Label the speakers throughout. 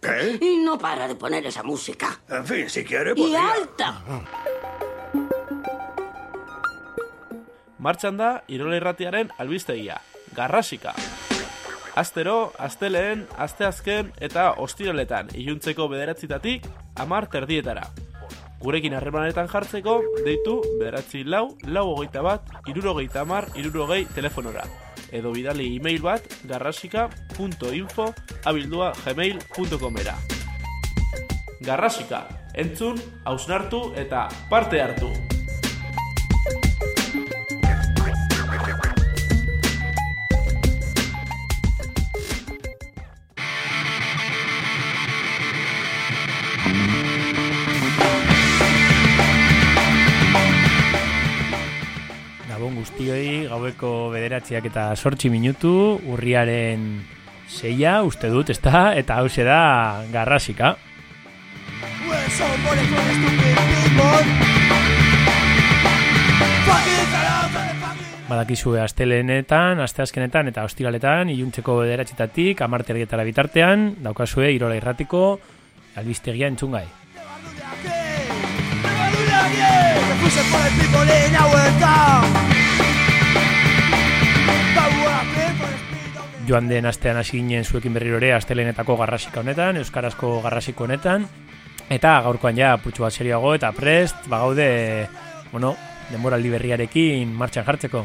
Speaker 1: ¿Qué? Y no para de poner esa música.
Speaker 2: En fin, si quiere,
Speaker 1: Y
Speaker 2: podría...
Speaker 1: alta.
Speaker 3: Martxan da Irola Irratiaren albistegia, Garrasika. Astero, asteleen, asteazken eta ostiraletan iluntzeko bederatzitatik amar terdietara. Gurekin harremanetan jartzeko, deitu bederatzi lau, lau hogeita bat, irurogeita amar, irurogei telefonora. Edo bidali e-mail bat garrasika.info abildua gmail.com era. Garrasika, entzun, hausnartu eta parte hartu.
Speaker 4: Guztioi, gaueko bederatziak eta sortxi minutu, urriaren seia, uste dut, ezta, eta hause da garrasika. Badakizue astelenetan, asteazkenetan eta ostiraletan, iluntzeko bederatxitatik, amartergetara bitartean, daukazue irola irratiko, albistegia entzungai. Joan den astean hasi ginen zuekin berrirore astelenetako garrasika honetan, euskarazko garrasiko honetan, eta gaurkoan ja putxu bat serioago eta prest, bagaude, bueno, denboraldi berriarekin martxan jartzeko.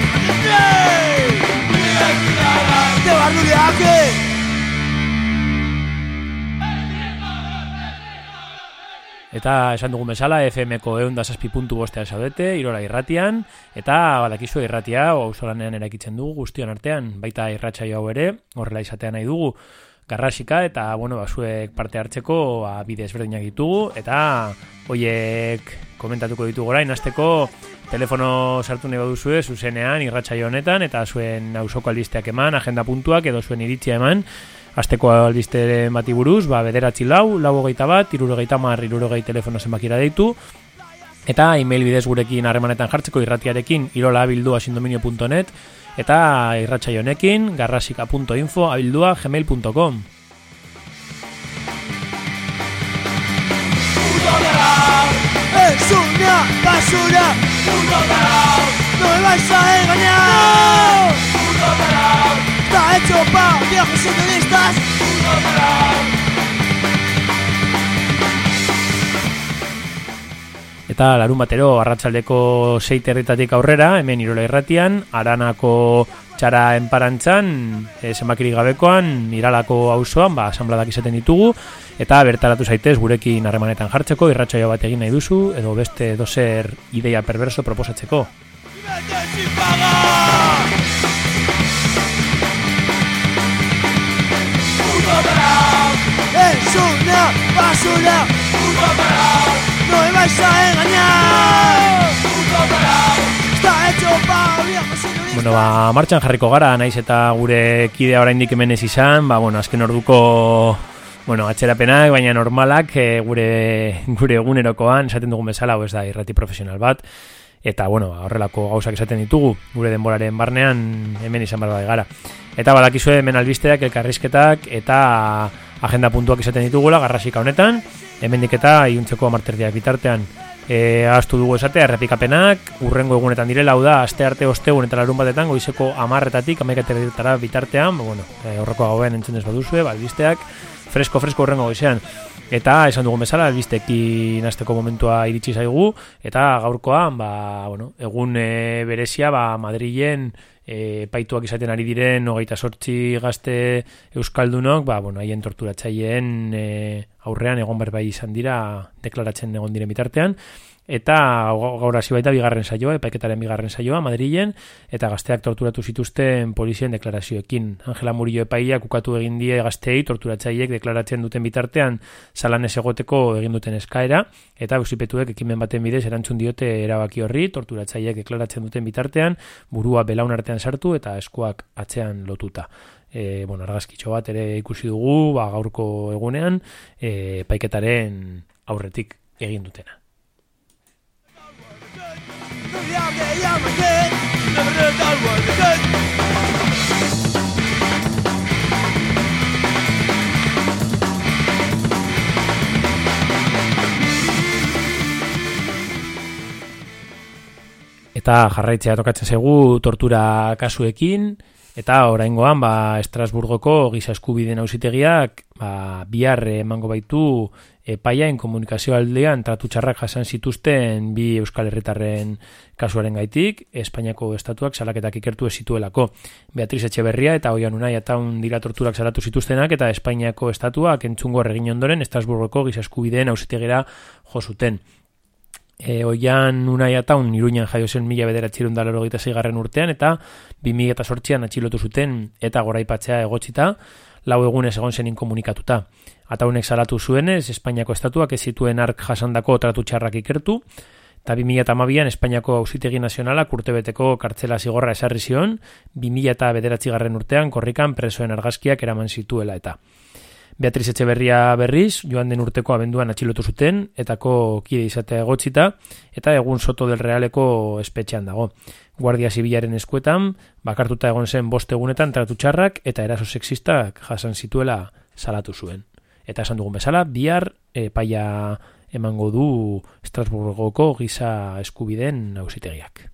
Speaker 4: barrulia hake! Eta esan dugun bezala, FM-ko egun bostean zaudete, irora irratian, eta badakizu irratia, hausolanean erakitzen dugu, guztion artean, baita irratsaio hau ere, horrela izatea nahi dugu, garrasika, eta, bueno, basuek parte hartzeko ba, bide ezberdinak ditugu, eta hoiek komentatuko ditugu orain, azteko telefono sartu nahi baduzue, zuzenean, irratxa honetan, eta zuen hausoko albisteak eman, agenda puntuak, edo zuen iritzia eman, Azteko albiste bati buruz, ba, bederatzi lau, lau hogeita bat, irurogeita mar, irurogei telefono zenbakira deitu, eta email bidez gurekin harremanetan jartzeko irratiarekin irola abildu asindominio.net, eta irratsaionekin garrasika.info abildua gmail.com.
Speaker 2: Es una basura, no me vais a engañar. Está hecho pa' viejos.
Speaker 4: Eta larun batero, arratsaldeko sei territatik aurrera, hemen irola irratian, aranako txara enparantzan, e, zenbakirik gabekoan, iralako auzoan, ba, asambladak izaten ditugu, eta bertaratu zaitez gurekin harremanetan jartzeko, irratsaio bat egin nahi duzu, edo beste dozer ideia perverso proposatzeko.
Speaker 2: Es una basura. No me vais a engañar. Está hecho pa' viejos.
Speaker 4: Bueno, ba, martxan jarriko gara, naiz eta gure kidea oraindik hemen ez izan, ba, bueno, azken orduko bueno, atxerapenak, baina normalak e, gure, gure egunerokoan, esaten dugun bezala, hau ez da, irrati profesional bat, eta, bueno, ba, horrelako gauzak esaten ditugu, gure denboraren barnean hemen izan barba gara. Eta badakizue hemen albisteak, elkarrizketak, eta agenda puntuak izaten ditugula, garrasika honetan, hemendik eta iuntzeko amarterdiak bitartean, e, ahaztu dugu esatea, errepikapenak, urrengo egunetan direla, hau da, aste arte ostegun eta larun batetan, goizeko amarretatik, amaikaterritara bitartean, ba, bueno, e, horreko gauen entzunez baduzue, ba, albisteak, fresko, fresko urrengo goizean. Eta esan dugun bezala, albistekin azteko momentua iritsi zaigu, eta gaurkoan, ba, bueno, egun e, berezia, ba, Madrilen e, paituak izaten ari diren, hogeita sortzi gazte euskaldunok, ba, bueno, haien torturatzaileen e, aurrean egon berbai izan dira, deklaratzen egon diren bitartean, eta gaur hasi baita bigarren saioa, epaiketaren bigarren saioa, Madrilen, eta gazteak torturatu zituzten polizien deklarazioekin. Angela Murillo epaiak ukatu egin die gazteei torturatzaileek deklaratzen duten bitartean zalan ez egoteko egin duten eskaera, eta eusipetuek ekimen baten bidez erantzun diote erabaki horri, torturatzaileek deklaratzen duten bitartean, burua belaun artean sartu eta eskuak atzean lotuta. E, bueno, argazkitxo bat ere ikusi dugu, ba, gaurko egunean, e, paiketaren aurretik egin dutena. Eta jarraitzea tokatzen zaigu tortura kasuekin, eta oraingoan ba, Estrasburgoko giza eskubideen auzitegiak ba, bihar emango baitu epaiain komunikazio aldean tratu txarrak jasan zituzten bi Euskal Herritarren kasuaren gaitik, Espainiako estatuak salaketak ikertu ez zituelako. Beatriz Etxeberria eta Oian Unai eta dira torturak salatu zituztenak eta Espainiako estatuak entzungo erregin ondoren Estrasburgoko giza eskubideen auzitegera jo zuten. E, oian unai ataun iruñan jaio zen mila bederatzerun dalero garren urtean eta 2000 eta sortzian atxilotu zuten eta goraipatzea egotzita lau egunez egon zen inkomunikatuta. Ataunek salatu zuenez, Espainiako estatuak ez zituen ark jasandako tratu txarrak ikertu, eta 2000 eta amabian Espainiako auzitegi nazionalak urtebeteko kartzela zigorra esarri zion, 2000 eta bederatzi garren urtean korrikan presoen argazkiak eraman zituela eta. Beatriz Etxeberria berriz, joan den urteko abenduan atxilotu zuten, etako kide izatea egotzita, eta egun soto del realeko espetxean dago. Guardia Zibilaren eskuetan, bakartuta egon zen bost egunetan tratu txarrak eta eraso sexistak jasan zituela salatu zuen. Eta esan dugun bezala, bihar epaia emango du Estrasburgoko giza eskubideen auzitegiak.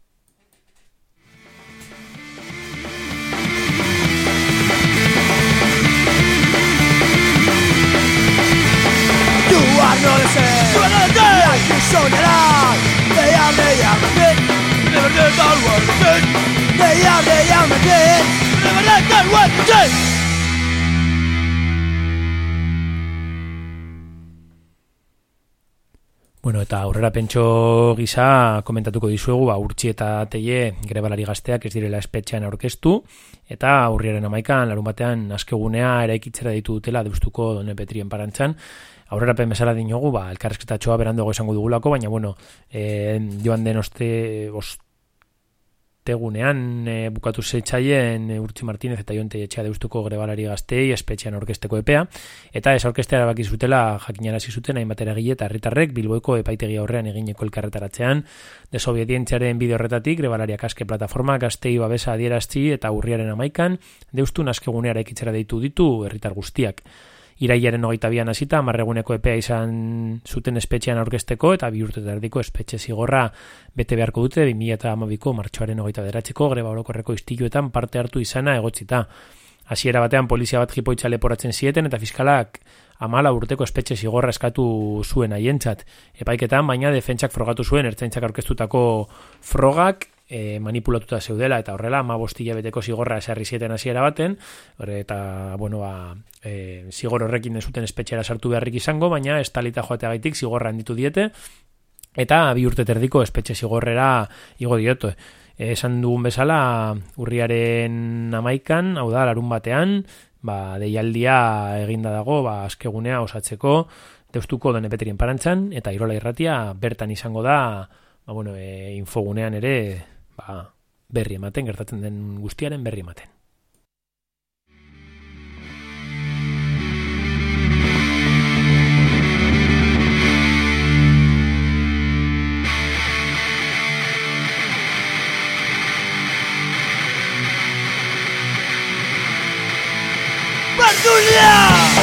Speaker 4: Bueno, eta aurrera pentso gisa komentatuko dizuegu, ba, urtsi eta teie grebalari gazteak ez direla espetxean aurkeztu, eta aurriaren amaikan, larun batean, askegunea eraikitzera ditu dutela deustuko done petrien parantzan, aurrera pen bezala dinogu, ba, elkarrezketatxoa beranduago esango dugulako, baina, bueno, e, joan den oste, ost, ostegunean e, bukatu zeitzaien e, Urtzi Martínez eta Jonte Etxea deustuko grebalari gaztei espetxean orkesteko epea eta ez orkestea erabaki zutela jakinarazi zuten hainbat eragile eta herritarrek Bilboeko epaitegi aurrean egineko elkarretaratzean. Desobedientziaren bide horretatik grebalariak aske plataforma gaztei babesa adierazti eta urriaren amaikan deustu naskeguneara ikitzera deitu ditu herritar guztiak irailaren hogeita bian hasita, marreguneko epea izan zuten espetxean aurkezteko, eta bi urte erdiko espetxe zigorra bete beharko dute, 2000 eta amabiko martxoaren hogeita beratzeko, greba orokorreko istiluetan parte hartu izana egotzita. Hasiera batean polizia bat jipoitza leporatzen zieten, eta fiskalak amala urteko espetxe zigorra eskatu zuen haientzat. Epaiketan, baina defentsak frogatu zuen, ertzaintzak aurkeztutako frogak, e, manipulatuta zeudela eta horrela ma bostila beteko zigorra esarri zieten hasiera baten eta bueno ba, e, zigor horrekin ez zuten espetxera sartu beharrik izango baina ez talita joateagaitik zigorra handitu diete eta bi urte terdiko espetxe zigorrera igo dioto esan dugun bezala urriaren amaikan hau da larun batean ba, deialdia eginda dago ba, askegunea osatzeko deustuko dene beterien parantzan eta irola irratia bertan izango da ba, bueno, e, infogunean ere ba, berri ematen, gertatzen den guztiaren berri ematen.
Speaker 2: Bartulia!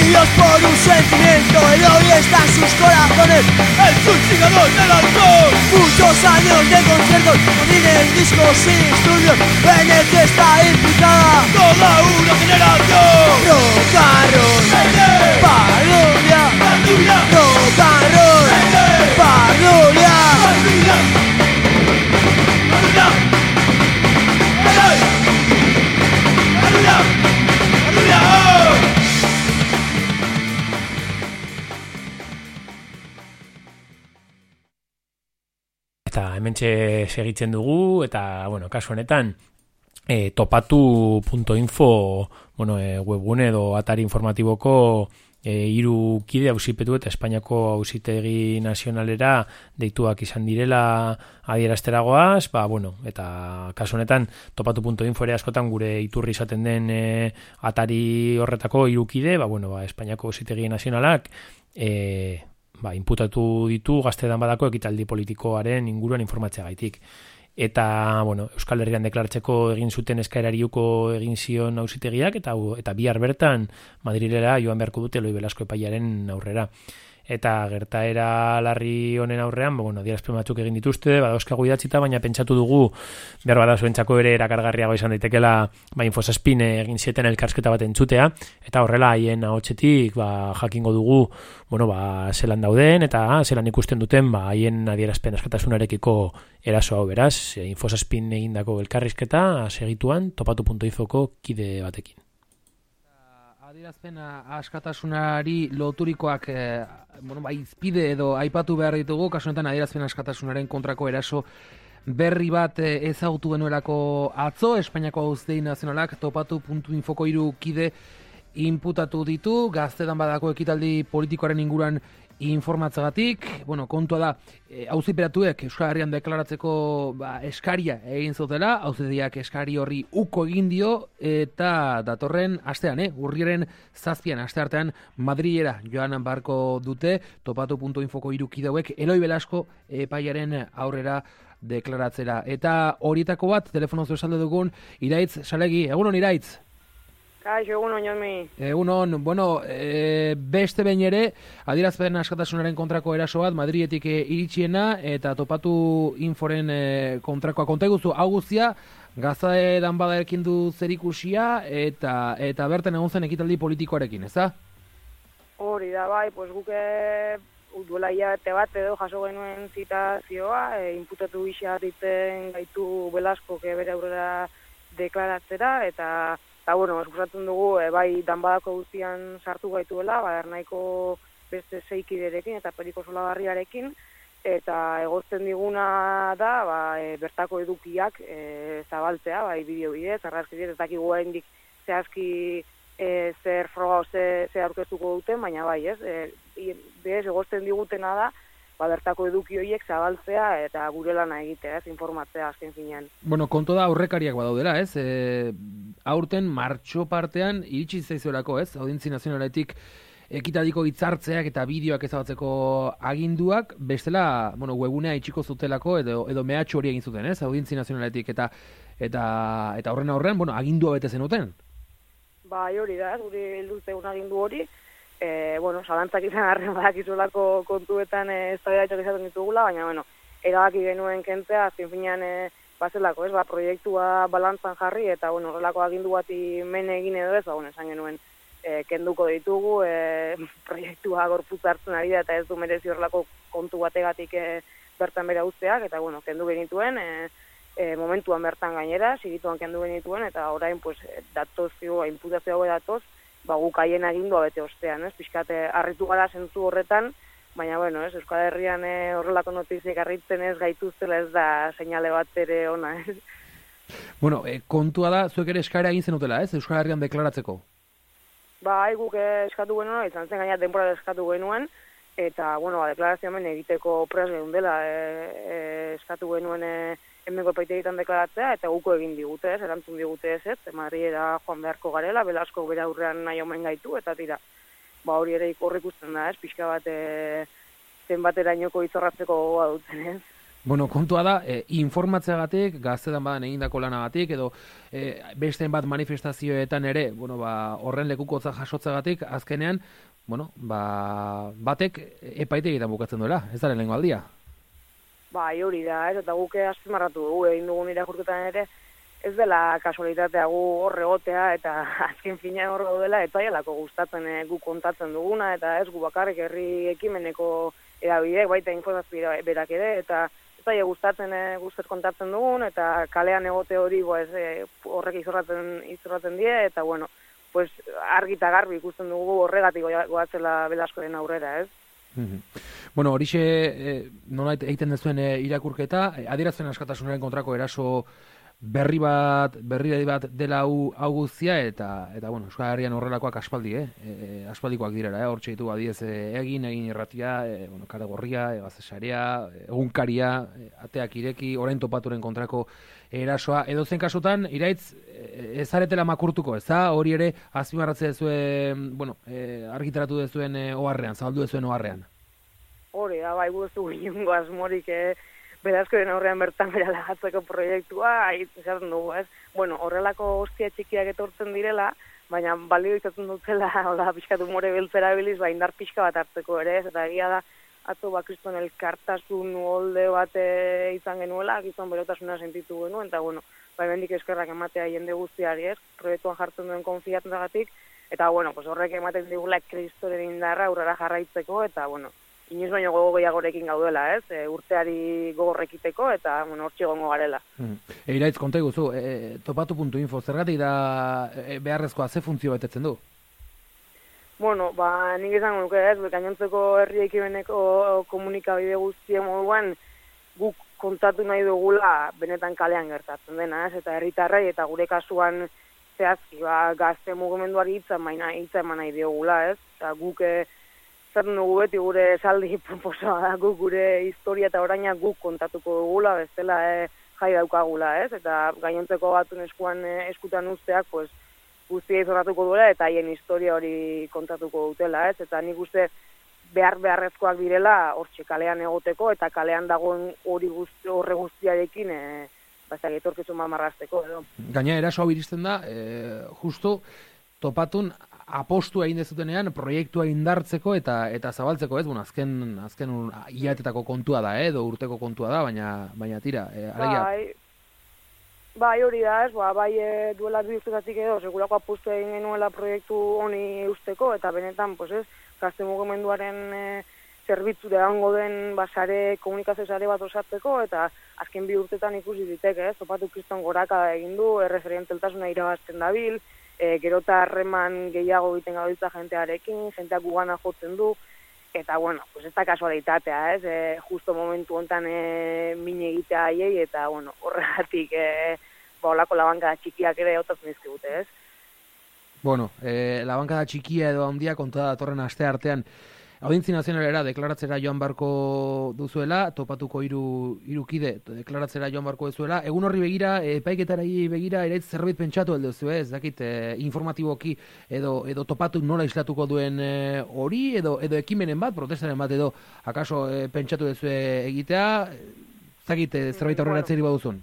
Speaker 2: Dios por un sentimiento, el hoy está en sus corazones. El fusilador del alcohol Muchos años de conciertos, el discos sin estudios. En el que está implicada. Toda una generación. Rock and roll, Parodia Rock
Speaker 4: hementxe segitzen dugu eta bueno, kasu honetan e, topatu.info bueno, e, webgune edo atari informatiboko e, iru kide hausipetu eta Espainiako hausitegi nazionalera deituak izan direla adierazteragoaz, ba, bueno, eta kasu honetan topatu.info ere askotan gure iturri izaten den e, atari horretako irukide, ba, bueno, ba, Espainiako hausitegi nazionalak e, ba, inputatu ditu gaztedan badako ekitaldi politikoaren inguruan informatzea gaitik. Eta, bueno, Euskal Herrian deklartzeko egin zuten eskaerari egin zion hausitegiak, eta, eta bihar bertan Madrilera joan beharko dute loi belasko epaiaren aurrera eta gertaera larri honen aurrean, bueno, dierazpen batzuk egin dituzte, badauzkagu idatzita, baina pentsatu dugu, behar bada zuentzako ere erakargarriago izan daitekela, ba, infosaspin egin zieten elkarsketa bat entzutea, eta horrela haien ahotsetik, ba, jakingo dugu, bueno, ba, zelan dauden, eta zelan ikusten duten, ba, haien adierazpen askatasunarekiko eraso hau beraz, infosaspin egindako elkarrizketa, segituan, topatu.infoko kide batekin.
Speaker 5: Adierazpen askatasunari loturikoak eh, bueno, ba, izpide edo aipatu behar ditugu, kasu honetan adierazpen askatasunaren kontrako eraso berri bat eh, ezagutu benuelako atzo, Espainiako Hauztei Nazionalak topatu puntu infoko iru kide inputatu ditu, gaztetan badako ekitaldi politikoaren inguran informatzagatik, bueno, kontua da, e, auziperatuek Euskal Herrian deklaratzeko ba, eskaria egin zutela, hauzediak eskari horri uko egin dio, eta datorren astean, eh, urriaren zazpian, aste artean, Madrilera joan barko dute, topatu.infoko irukideuek, Eloi Belasko epaiaren aurrera deklaratzera. Eta horietako bat, telefonoz esalde dugun, iraitz, salegi, egunon iraitz?
Speaker 6: Kaixo, egun on, jomi.
Speaker 5: Egun on, bueno, e, beste behin ere, adirazpen askatasunaren kontrako eraso bat, Madrietik e, iritsiena, eta topatu inforen e, kontrakoa konta eguzu, augustia, gazae dan bada erkin du zerikusia, eta, eta berten egon zen ekitaldi politikoarekin, ez da?
Speaker 6: Hori da, bai, pues guke duela hilabete bat edo jaso genuen zitazioa, e, inputatu gisa ditzen gaitu Belasko ke bere aurrera deklaratzera, eta, eta bueno, eskusatzen dugu, e, bai, danbadako guztian sartu gaituela, ba, ernahiko beste zeikiderekin eta periko solagarriarekin, eta egozten diguna da, ba, e, bertako edukiak e, zabaltzea, bai, bideo bidez, arrazki bidez, ez dakigu oraindik zehazki e, zer froga ze, ze aurkeztuko duten, baina bai, ez, e, bez, egozten digutena da, ba, bertako eduki horiek zabaltzea eta gure lana egitea, ez, informatzea azken finean.
Speaker 5: Bueno, konto da aurrekariak badaudela, ez? E, aurten martxo partean iritsi zaizorako, ez? Audientzi nazionaletik ekitadiko hitzartzeak eta bideoak ezabatzeko aginduak, bestela, bueno, webunea itxiko zutelako edo edo mehatxu hori egin zuten, ez? Audientzi nazionaletik eta eta eta horren aurrean, bueno, agindua bete zenuten.
Speaker 6: Ba, hori da, guri helduze agindu hori, e, bueno, salantzak izan arren badakizulako kontuetan e, ez da izaten ditugula, baina, bueno, erabaki genuen kentzea, azken finean, e, bazelako, ez, ba, proiektua balantzan jarri, eta, bueno, horrelako agindu bati mene egin edo ez, ba, bueno, esan genuen, e, kenduko ditugu, e, proiektua gorpuz hartzen ari da, eta ez du merezi horrelako kontu bategatik e, bertan bera usteak, eta bueno, kendu genituen, e, e, momentuan bertan gainera, sigituan kendu genituen, eta orain, pues, datoz, zio, imputazio hau datoz, ba, guk haien agindua bete ostean, ez? Piskate, harritu gara zentu horretan, baina, bueno, ez, Euskal Herrian e, horrelako notiziek harritzen ez gaituztela ez da seinale bat ere ona, ez?
Speaker 5: Bueno, e, kontua da, zuek ere eskaera egin zenutela, ez? Euskal Herrian deklaratzeko.
Speaker 6: Ba, guk eskatu genuen, izan zen gaina denbora eskatu genuen, eta, bueno, ba, deklarazio hemen egiteko pres gehun dela, e, e, eskatu genuen e, hemenko epaite egiten deklaratzea, eta guko egin digute ez, erantzun digute ez, ez, Madriera joan beharko garela, belasko bera aurrean nahi omen gaitu, eta tira, ba, hori ere ikorrik usten da, ez, pixka bat, e, zenbaterainoko izorratzeko gogoa dutzen ez.
Speaker 5: Bueno, kontua da, e, informatzeagatik, gaztetan badan egindako lanagatik, edo e, besteen bat manifestazioetan ere, bueno, ba, horren lekukotza jasotzagatik, azkenean, bueno, ba, batek epaite egiten bukatzen duela, ez da lehenko aldia?
Speaker 6: Ba, hori da, ez, eta guke azpimarratu dugu, egin dugun irakurketan ere, ez dela kasualitatea gu horre gotea, eta azken fina horre dela, eta jelako gustatzen e, gu kontatzen duguna, eta ez gu bakarrik herri ekimeneko edabidek, baita informazio berak ere, eta zaie gustatzen e, gustet kontatzen dugun eta kalean egote hori bo ez e, horrek izorratzen izorratzen die eta bueno pues argi ta garbi ikusten dugu horregatik goatzela belaskoren aurrera ez
Speaker 5: Bueno, horixe, eh, nola egiten dezuen eh, irakurketa, eh, adierazten askatasunaren kontrako eraso berri bat, berri bat dela hau, guztia, eta, eta bueno, Euskal Herrian horrelakoak aspaldi, eh? E, e aspaldikoak direra, eh? Hortxe ditu adiez e, egin, egin irratia, e, bueno, kare gorria, egazesarea, egunkaria, e, ateak ireki, orain topaturen kontrako erasoa. Edo zen kasutan, iraitz, e, ezaretela makurtuko, ez da? Hori ere, azpimarratze dezuen, bueno, e, argitaratu dezuen e, oharrean, zabaldu dezuen oharrean.
Speaker 6: Hori, da, bai, guztu ginen asmorik, eh? berazkoren aurrean bertan bera lagatzeko proiektua, esaten dugu, ez? Bueno, horrelako hostia txikiak etortzen direla, baina balio izaten dutzela, hola, pixkatu more beltzera biliz, ba, indar pixka bat hartzeko ere, ez? Eta egia da, atzo ba, kriston elkartasun holde bat izan genuela, gizon berotasuna sentitu genuen, eta bueno, ba, bendik eskerrak ematea jende guztiari, ez? Proiektuan jartzen duen konfiatzen eta bueno, pues horrek ematen digula kristoren indarra aurrera jarraitzeko, eta bueno, inoiz baino gogo gehiagorekin gaudela, ez? E, urteari gogorrekiteko eta, bueno, hortxe gongo garela.
Speaker 5: Hmm. E, iraitz, konta eguzu, e, topatu.info, zergatik da e, beharrezkoa ze funtzio betetzen du?
Speaker 6: Bueno, ba, nik izango nuke ez, bekainontzeko herri ekibeneko komunikabide guztie moduan guk kontatu nahi dugula benetan kalean gertatzen dena, ez? Eta herritarrei eta gure kasuan zehazki, ba, gazte mugimenduari hitza maina hitza eman nahi diogula, ez? Eta guk eh, zer nugu beti gure esaldi proposoa da gure historia eta oraina guk kontatuko dugula, bestela e, jai daukagula, ez? Eta gainontzeko batun eskuan e, eskutan usteak, pues, guztia izorratuko duela eta haien historia hori kontatuko dutela, ez? Eta nik uste behar beharrezkoak direla hortxe kalean egoteko eta kalean dagoen hori guzti, horre guztiarekin e, bazak etorkizun mamarrazteko edo.
Speaker 5: Gaina eraso hau iristen da, e, justu topatun apostu egin dezutenean proiektua indartzeko eta eta zabaltzeko, ez? Bueno, azken azken iatetako kontua da, eh? edo urteko kontua da, baina baina tira, eh,
Speaker 6: Bai. Bai, hori da, ez, ba, bai e, duela bi urtetatik edo, segurako apustu egin genuela proiektu honi usteko, eta benetan, pues ez, gazte mugimenduaren e, zerbitzu da hango den basare komunikazio sare bat osatzeko, eta azken bi urtetan ikusi diteke, ez, topatu kriston goraka egin du, erreferenteltasuna irabazten dabil, e, gerota harreman gehiago egiten gabiltza jentearekin, jenteak gugana jotzen du, eta bueno, pues ez da kasualitatea, ez, e, justo momentu hontan e, mine egitea haiei, eta bueno, horregatik, e, ba, olako labanka txikiak ere otatzen dizkigute, ez.
Speaker 5: Bueno, eh, la banka da txikia edo handia konta datorren aste artean Audientzi nazionalera deklaratzera joan barko duzuela, topatuko hiru hiru kide deklaratzera joan barko duzuela. Egun horri begira, epaiketarei begira ere zerbait pentsatu aldo zu, ez? Dakit, eh, informatiboki edo edo topatu nola islatuko duen eh, hori edo edo ekimenen bat, protestaren bat edo akaso eh, pentsatu duzu egitea, zakit eh, zerbait
Speaker 6: Mm,
Speaker 5: aurreratzeri baduzun.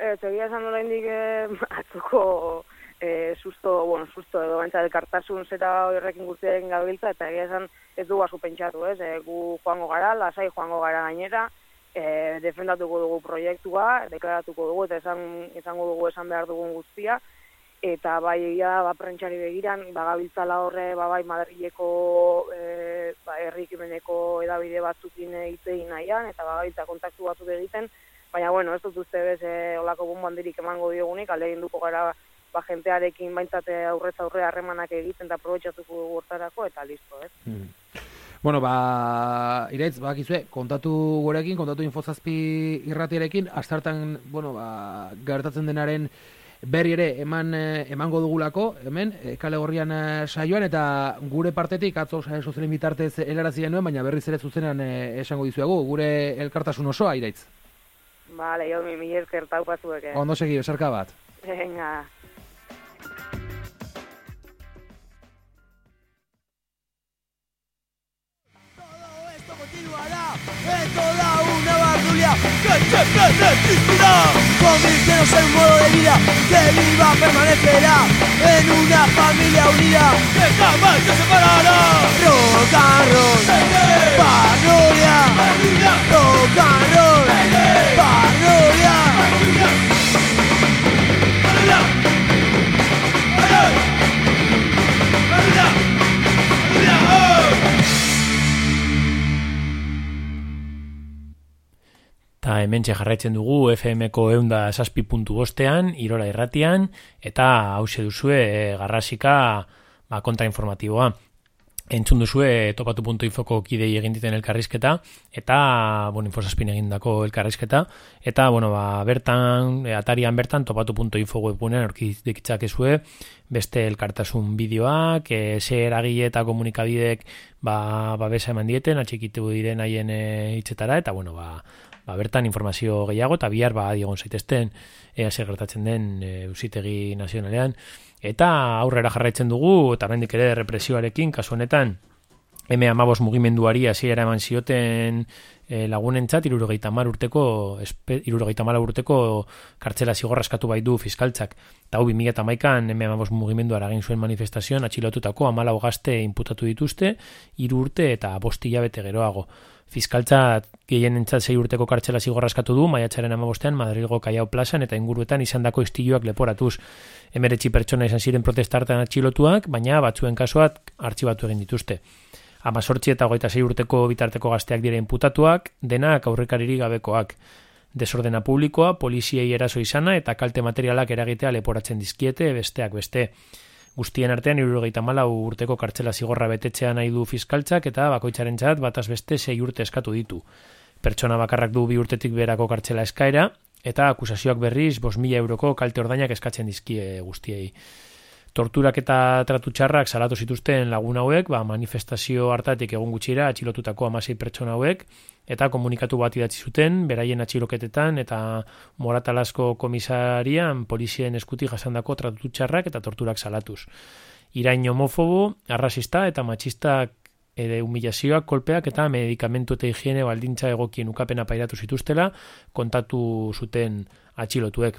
Speaker 6: Ez, egia esan nola indik eh, atzuko eh, susto, bueno, susto edo bentsa elkartasun zera horrekin guztiarekin gabiltza, eta egia esan ez dugu asu pentsatu, ez? E, gu joango gara, lasai joango gara gainera, e, defendatuko dugu proiektua, deklaratuko dugu, eta esan, izango dugu esan behar dugun guztia, eta bai egia ba, prentxari begiran, ba, gabiltzala horre, ba, bai Madrileko e, ba, herrikimeneko edabide batzukin hitzein nahian, eta ba, gabiltza kontaktu batzuk egiten, baina, bueno, ez dut uste bez, e, olako bombandirik emango diogunik, alde duko gara ba, jentearekin baintzate aurrez aurre harremanak egiten eta aprobetxatuko dugu hortarako, eta listo, ez?
Speaker 5: Mm. Bueno, ba, iraitz, bakizue, kontatu gurekin, kontatu infozazpi irratiarekin, astartan, bueno, ba, gertatzen denaren berri ere eman eh, emango dugulako, hemen, eh, kale gorrian eh, saioan, eta gure partetik, atzo sare sozialen bitartez helarazi genuen, baina berriz ere zuzenean eh, esango dizuegu, gure elkartasun osoa, iraitz.
Speaker 6: Vale, jo, mi, mi esker taupazuek, eh?
Speaker 5: Ondo segi, esarka bat.
Speaker 6: Venga.
Speaker 2: En toda una bardulia que siempre existirá Convirtiéndose en un modo de vida. Que viva permanecerá En una familia unida. Que jamás se separará. Rock and roll, paranoia Rock and roll,
Speaker 4: Eta hemen jarraitzen dugu FM-ko eunda saspi puntu bostean, irora irratian, eta hause duzue e, garrasika ba, kontrainformatiboa. Entzun duzue topatu.infoko kidei egin diten elkarrizketa, eta, bueno, infosaspin egindako elkarrizketa, eta, bueno, ba, bertan, e, atarian bertan, topatu.info webgunean orkidekitzak ezue, beste elkartasun bideoak, e, ze eragile eta komunikabidek, ba, babesa eman dieten, atxikitu diren haien e, eta, bueno, ba, ba, bertan informazio gehiago eta bihar ba diegon zaitezten ea zer gertatzen den e, usitegi nazionalean. Eta aurrera jarraitzen dugu eta oraindik ere represioarekin kasu honetan M15 mugimenduari hasiera eman zioten e, lagunentzat 70 urteko 70 urteko kartzela zigorra eskatu bai du fiskaltzak. Eta hau 2011an M15 mugimendua eragin zuen manifestazioan atxilotutako 14 gazte inputatu dituzte 3 urte eta 5 hilabete geroago Fiskaltza gehienentzat sei urteko kartzela zigorra eskatu du, maiatxaren amabostean Madrilgo Kaiao plazan eta inguruetan izandako istiluak leporatuz. Emeretzi pertsona izan ziren protestartan atxilotuak, baina batzuen kasuak artxibatu egin dituzte. Amazortzi eta hogeita sei urteko bitarteko gazteak dira inputatuak, denak aurrekariri gabekoak. Desordena publikoa, poliziei eraso izana eta kalte materialak eragitea leporatzen dizkiete, besteak beste. Guztien artean irurogeita malau urteko kartzela zigorra betetzea nahi du fiskaltzak eta bakoitzaren txat bataz beste sei urte eskatu ditu. Pertsona bakarrak du bi urtetik berako kartzela eskaera eta akusazioak berriz bos mila euroko kalte ordainak eskatzen dizkie guztiei. Torturak eta tratu txarrak salatu zituzten lagun hauek, ba, manifestazio hartatik egun gutxira atxilotutako amasei pertsona hauek, eta komunikatu bat idatzi zuten, beraien atxiloketetan eta moratalasko komisarian polizien eskuti jasandako tratu txarrak eta torturak salatuz. Irain homofobo, arrasista eta matxistak ere humilazioak, kolpeak eta medikamentu eta higiene baldintza egokien ukapena pairatu zituztela, kontatu zuten atxilotuek.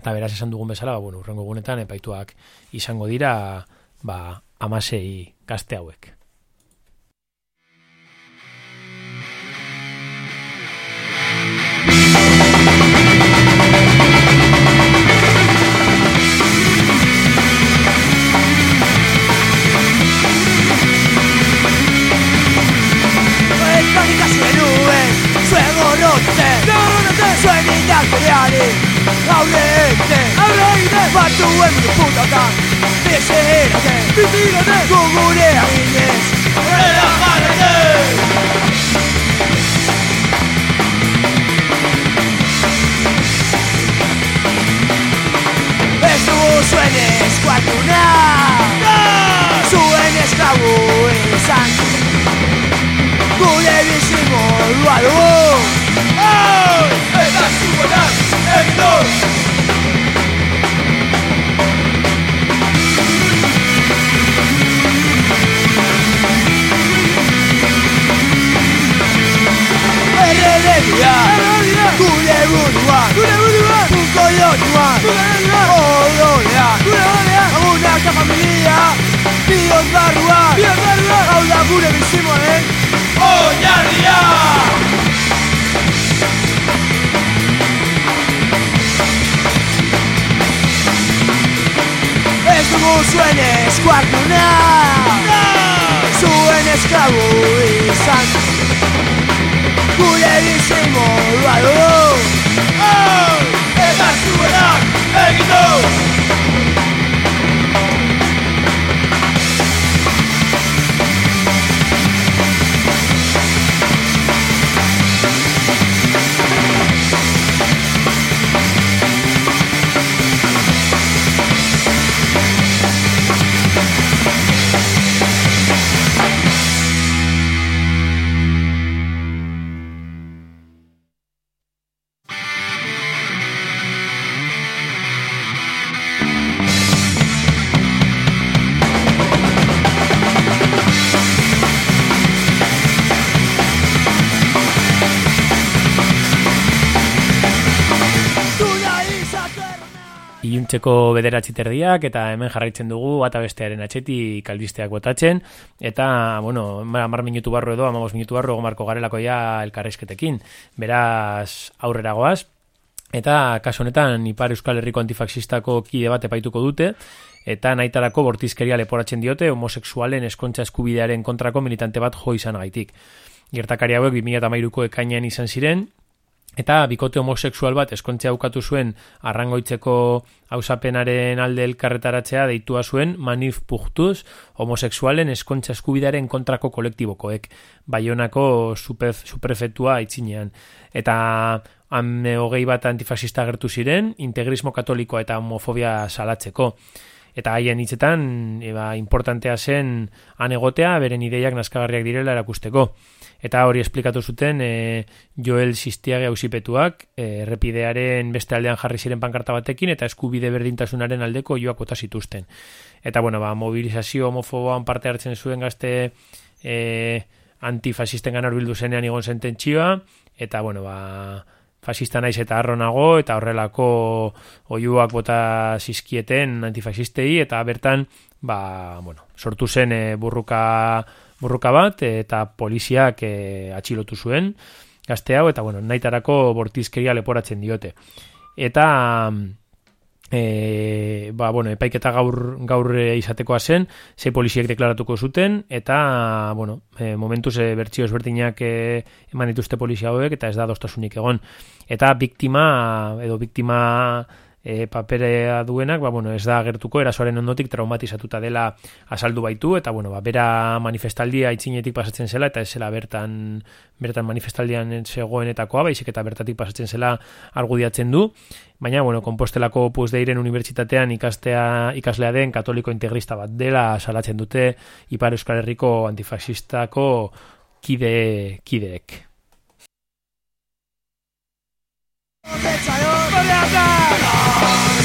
Speaker 4: Eta beraz esan dugun bezala, ba, bueno, urrengo gunetan epaituak izango dira ba, amasei gazte hauek.
Speaker 2: Zuen ikasi nuen, zuen gorrotzen Zuen egin arteari mundu putatan Bizi irate Bizi irate Gugure aginez Era jarrete Ez dugu zuen eskuatuna Zuen esklabu izan Gure bizi modua dugu Eta zuenak egin du Erredegia Gure buruan. Gure buruan. Buko jotuan. Odolean Lagunak eta familia. Biot barruan. Biot barruan. Hau da gure bizimoen Oinarria Dugu zuen eskuartuna Zuen esklabu izan. Gure bizi modua du Eta zuenak egin
Speaker 4: Iluntzeko bederatzi terdiak eta hemen jarraitzen dugu bata bestearen atxetik albisteak botatzen eta, bueno, mar minutu barro edo, amagos minutu barro gomarko garelako ja elkarrezketekin. Beraz, aurrera goaz. Eta kasu honetan Ipar Euskal Herriko antifaxistako kide bat epaituko dute eta naitarako bortizkeria leporatzen diote homosexualen eskontza eskubidearen kontrako militante bat jo izan gaitik. Gertakari hauek 2013ko ekainean izan ziren, Eta bikote homosexual bat eskontzea aukatu zuen arrangoitzeko hausapenaren alde elkarretaratzea deitua zuen manif puhtuz homosexualen eskontza eskubidaren kontrako kolektibokoek baionako superfetua itzinean. Eta han hogei bat antifasista gertu ziren, integrismo katolikoa eta homofobia salatzeko. Eta haien hitzetan, eba, importantea zen anegotea, beren ideiak naskagarriak direla erakusteko. Eta hori esplikatu zuten e, Joel Sistiage ausipetuak e, errepidearen beste aldean jarri ziren pankarta batekin eta eskubide berdintasunaren aldeko joak bota zituzten. Eta bueno, ba, mobilizazio homofoboan parte hartzen zuen gazte e, antifasisten ganar bildu zenean igon sententzioa eta bueno, ba, fasista naiz eta arronago eta horrelako oiuak bota zizkieten antifasistei eta bertan ba, bueno, sortu zen e, burruka burruka bat eta poliziak e, atxilotu zuen gazte hau eta bueno, naitarako bortizkeria leporatzen diote. Eta e, ba, bueno, epaiketa gaur, gaur izatekoa zen, ze poliziek deklaratuko zuten, eta, bueno, e, momentuz e, bertzio ezberdinak e, eman dituzte polizia hauek, eta ez da dostasunik egon. Eta biktima, edo biktima e, paperea duenak, ba, bueno, ez da gertuko erasoaren ondotik traumatizatuta dela asaldu baitu, eta bueno, ba, bera manifestaldia itzinetik pasatzen zela, eta ez zela bertan, bertan manifestaldian zegoenetakoa, baizik eta bertatik pasatzen zela argudiatzen du, baina, bueno, kompostelako Opus Deiren unibertsitatean ikastea, ikaslea den katoliko integrista bat dela salatzen dute Ipar Euskal Herriko antifasistako kide, kideek.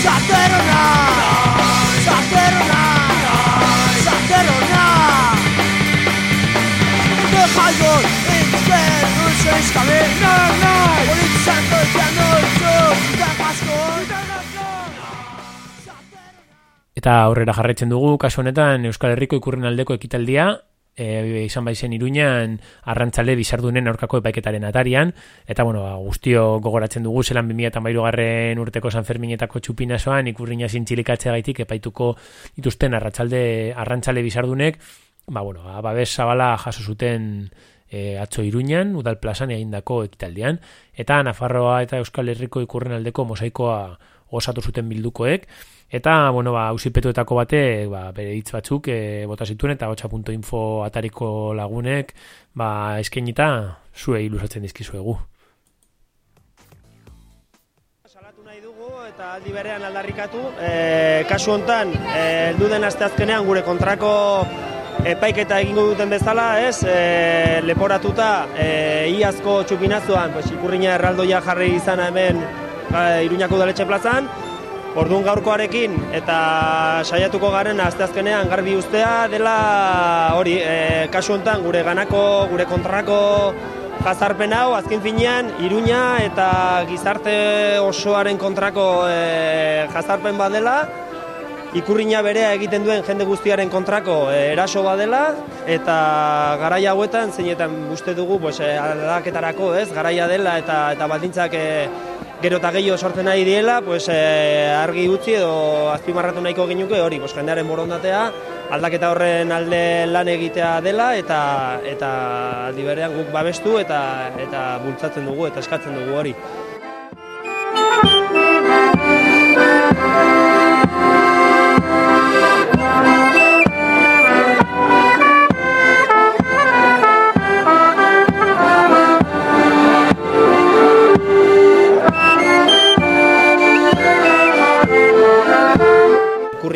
Speaker 2: Zaterona Zaterona Zaterona Dejador Intzber Usenskabe Nahi, nahi Politzanko Itiano Itzu Dagasko
Speaker 4: Eta aurrera jarraitzen dugu, kasu honetan Euskal Herriko ikurren aldeko ekitaldia, e, izan baizen iruñan arrantzale bizardunen aurkako epaiketaren atarian, eta bueno, ba, guztio gogoratzen dugu zelan 2008 garren urteko Sanferminetako txupinasoan ikurriña zintxilikatzea gaitik epaituko dituzten arrantzalde, arrantzale bizardunek, ba, bueno, ba, babes zabala jaso zuten e, atzo iruñan, udal plazan egindako ekitaldian, eta Nafarroa eta Euskal Herriko ikurren aldeko mosaikoa osatu zuten bildukoek, Eta, bueno, ba, ausipetuetako bate, ba, bere hitz batzuk e, bota zituen eta hotxa.info atariko lagunek, ba, eskenita, zue ilusatzen dizkizuegu.
Speaker 7: Salatu nahi dugu eta aldi berean aldarrikatu. E, kasu hontan, e, heldu den asteazkenean gure kontrako epaiketa egingo duten bezala, ez? E, leporatuta e, iazko txupinazuan, pues, ikurriña erraldoia jarri izan hemen e, Iruñako udaletxe plazan. Orduan gaurkoarekin eta saiatuko garen asteazkenean garbi ustea dela hori, e, kasu hontan gure ganako, gure kontrako jazarpen hau azken finean Iruña eta gizarte osoaren kontrako e, jazarpen badela ikurriña berea egiten duen jende guztiaren kontrako e, eraso badela eta garaia hauetan zeinetan uste dugu pues, e, aldaketarako ez garaia dela eta eta baldintzak e, gero eta gehiago sortzen nahi diela, pues, e, argi utzi edo azpimarratu nahiko ginuke hori, pues, jendearen borondatea, aldaketa horren alde lan egitea dela eta eta aldi berean guk babestu eta eta bultzatzen dugu eta eskatzen dugu hori.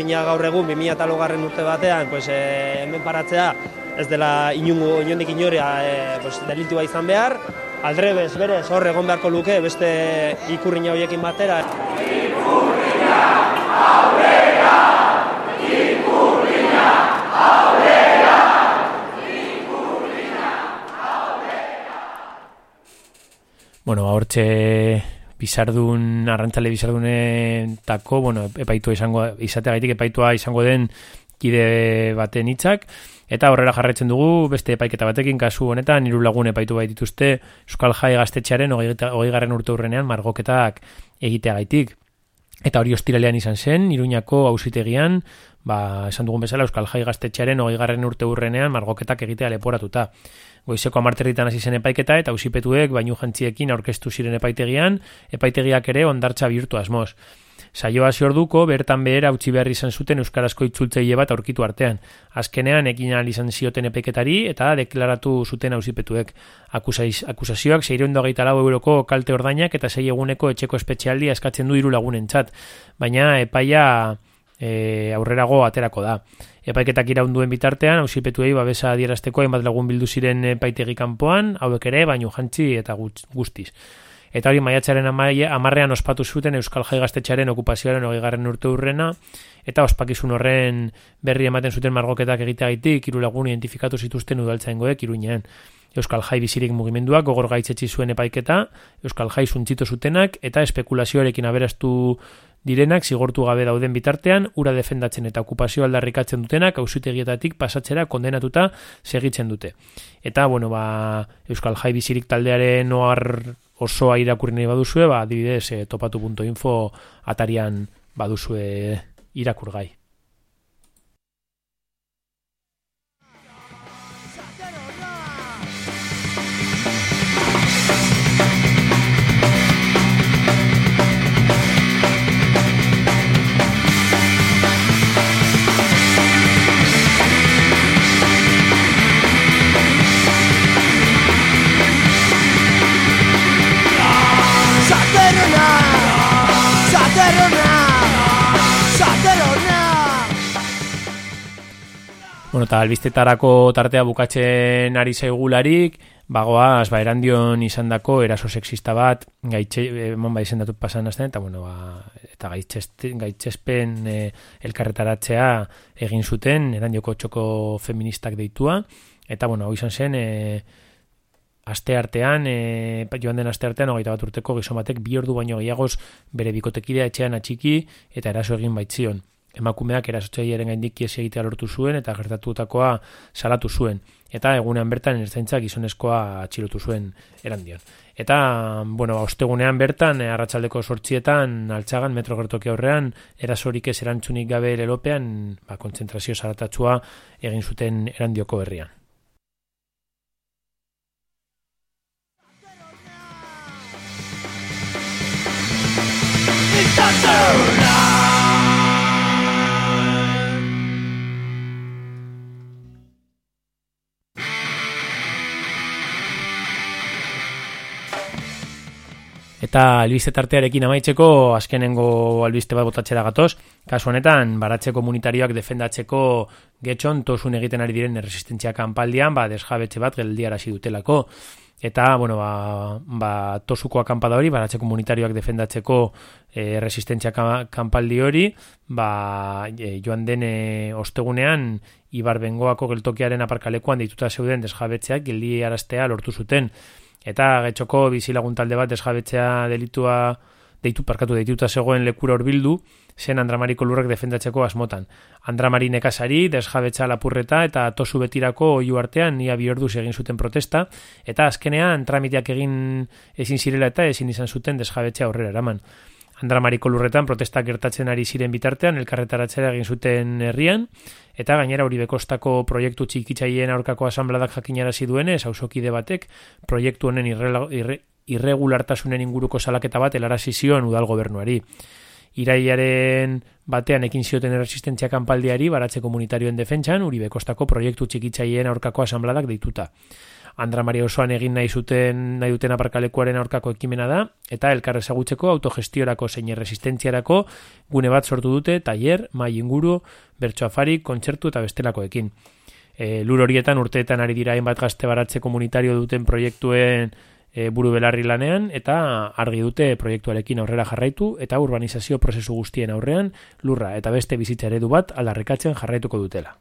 Speaker 7: Kurriña gaur egun 2008 garren urte batean, pues, e, hemen paratzea ez dela inungo inondik inorea e, pues, delitua izan behar, aldrebez, berez, hor egon beharko luke beste ikurriña horiekin batera.
Speaker 4: Bueno, ba, hortxe bizardun, arrantzale bizardunetako, bueno, epaitua izango, izateagaitik epaitua izango den kide baten hitzak eta horrela jarraitzen dugu beste epaiketa batekin kasu honetan hiru lagun epaitu bai dituzte Euskal Jai gaztetxearen 20. garren urte urrenean margoketak egiteagaitik. Eta hori ostiralean izan zen, Iruñako auzitegian, ba, esan dugun bezala Euskal Jai gaztetxearen 20. garren urte urrenean margoketak egitea leporatuta. Goizeko amarterritan hasi zen epaiketa eta ausipetuek bainu jantziekin aurkeztu ziren epaitegian, epaitegiak ere ondartza bihurtu asmoz. Saioa orduko bertan behera utzi behar izan zuten euskarazko itzultzaile bat aurkitu artean. Azkenean ekin izan zioten epaiketari eta deklaratu zuten ausipetuek. Akusaiz, akusazioak 624 lau euroko kalte ordainak eta sei eguneko etxeko espezialdia eskatzen du hiru lagunentzat. Baina epaia e, aurrerago aterako da. Epaiketak iraunduen bitartean, ausipetuei babesa adierazteko hainbat lagun bildu ziren epaitegi kanpoan, hauek ere, baino jantzi eta guztiz. Eta hori maiatzaren amaia, amarrean ospatu zuten Euskal Jai Gaztetxaren okupazioaren hogei urte urrena, eta ospakizun horren berri ematen zuten margoketak egiteagaitik, hiru lagun identifikatu zituzten udaltzaingoek iruñean. Euskal Jai bizirik mugimenduak gogor gaitzetsi zuen epaiketa, Euskal Jai suntzito zutenak, eta espekulazioarekin aberastu direnak zigortu gabe dauden bitartean, ura defendatzen eta okupazio aldarrikatzen dutenak, ausitegietatik pasatzera kondenatuta segitzen dute. Eta, bueno, ba, Euskal Jai bizirik taldearen oar osoa irakurri nahi baduzue, ba, adibidez, e, topatu.info atarian baduzue irakurgai. Bueno, eta albiztetarako tartea bukatzen ari zaigularik, bagoaz, ba, erandion izan dako, eraso sexista bat, gaitxe, emon ba, izendatu pasan azten, eta, bueno, ba, eta gaitxespen e, elkarretaratzea egin zuten, erandioko txoko feministak deitua, eta, bueno, hau izan zen, e, aste artean, e, joan den aste artean, hogeita bat urteko gizomatek bi ordu baino gehiagoz bere bikotekidea etxean atxiki eta eraso egin baitzion emakumeak erasotzailearen gaindik ies egitea lortu zuen eta gertatutakoa salatu zuen eta egunean bertan ertzaintza gizonezkoa atxilotu zuen erandion. Eta, bueno, ba, ostegunean bertan, eh, arratsaldeko sortzietan, altzagan, metro gertoki aurrean, erasorik ez erantzunik gabe lelopean, ba, kontzentrazio zaratatzua egin zuten erandioko berrian. It's Eta albiste tartearekin amaitzeko azkenengo albiste bat botatzera gatoz, kasu honetan baratze komunitarioak defendatzeko getxon tosun egiten ari diren erresistentzia kanpaldian, ba, desjabetxe bat geldiarazi dutelako. Eta, bueno, ba, ba tosuko akampada hori, baratze komunitarioak defendatzeko e, resistentzia kanpaldi hori, ba, e, joan dene ostegunean, Ibar Bengoako geltokiaren aparkalekuan dituta zeuden desjabetzeak gildi araztea lortu zuten. Eta getxoko bizilagun talde bat desjabetzea delitua deitu parkatu deituta zegoen lekura horbildu, zen Andramariko lurrek defendatzeko asmotan. Andramari nekasari, desjabetza lapurreta eta tosu betirako oiu artean nia biorduz egin zuten protesta, eta azkenean tramiteak egin ezin zirela eta ezin izan zuten desjabetzea aurrera eraman. Andramariko lurretan protestak gertatzen ari ziren bitartean, elkarretaratzera egin zuten herrian, eta gainera hori bekostako proiektu txikitzaien aurkako asanbladak jakinarazi duenez, hausokide batek, proiektu honen irre, irregulartasunen inguruko salaketa bat helarazi zion udal gobernuari. Iraiaren batean ekin zioten erresistentzia kanpaldiari baratze komunitarioen defentsan, uri bekostako proiektu txikitzaien aurkako asanbladak deituta. Andra Maria osoan egin nahi zuten nahi duten aparkalekuaren aurkako ekimena da, eta elkar ezagutzeko autogestiorako zein resistentziarako gune bat sortu dute, tailer, mai inguru, bertso afari, kontzertu eta bestelakoekin. E, lur horietan urteetan ari dira bat gazte baratze komunitario duten proiektuen e, buru belarri lanean, eta argi dute proiektuarekin aurrera jarraitu, eta urbanizazio prozesu guztien aurrean, lurra eta beste bizitza eredu bat aldarrekatzen jarraituko dutela.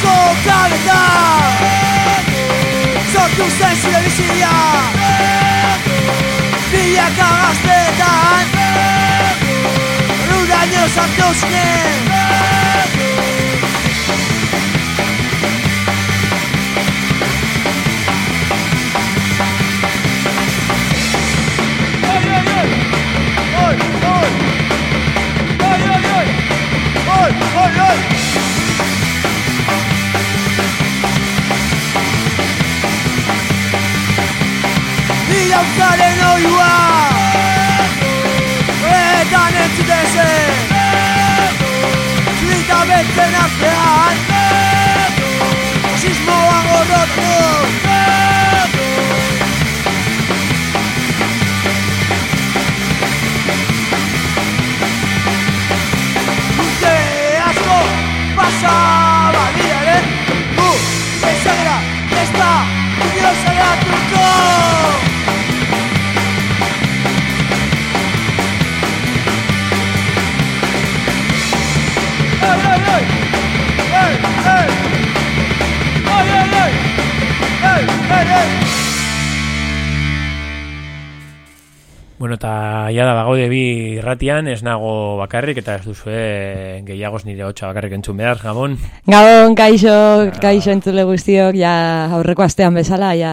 Speaker 2: Ingamelako kaletan Sortu zen zure bizia Bilaka gaztetan Ruraino sartu zinen Oi, oi! Oi, Iraukaren oiua Egan entzuten zen Zlita betzen artean Sismoan gorrotu
Speaker 4: Eta ja da bagaude bi irratian, ez nago bakarrik, eta ez duzu gehiagoz nire hotxa bakarrik entzun behar, Gabon?
Speaker 8: Gabon, kaixo, kaixo entzule guztiok, ja aurreko astean bezala, ja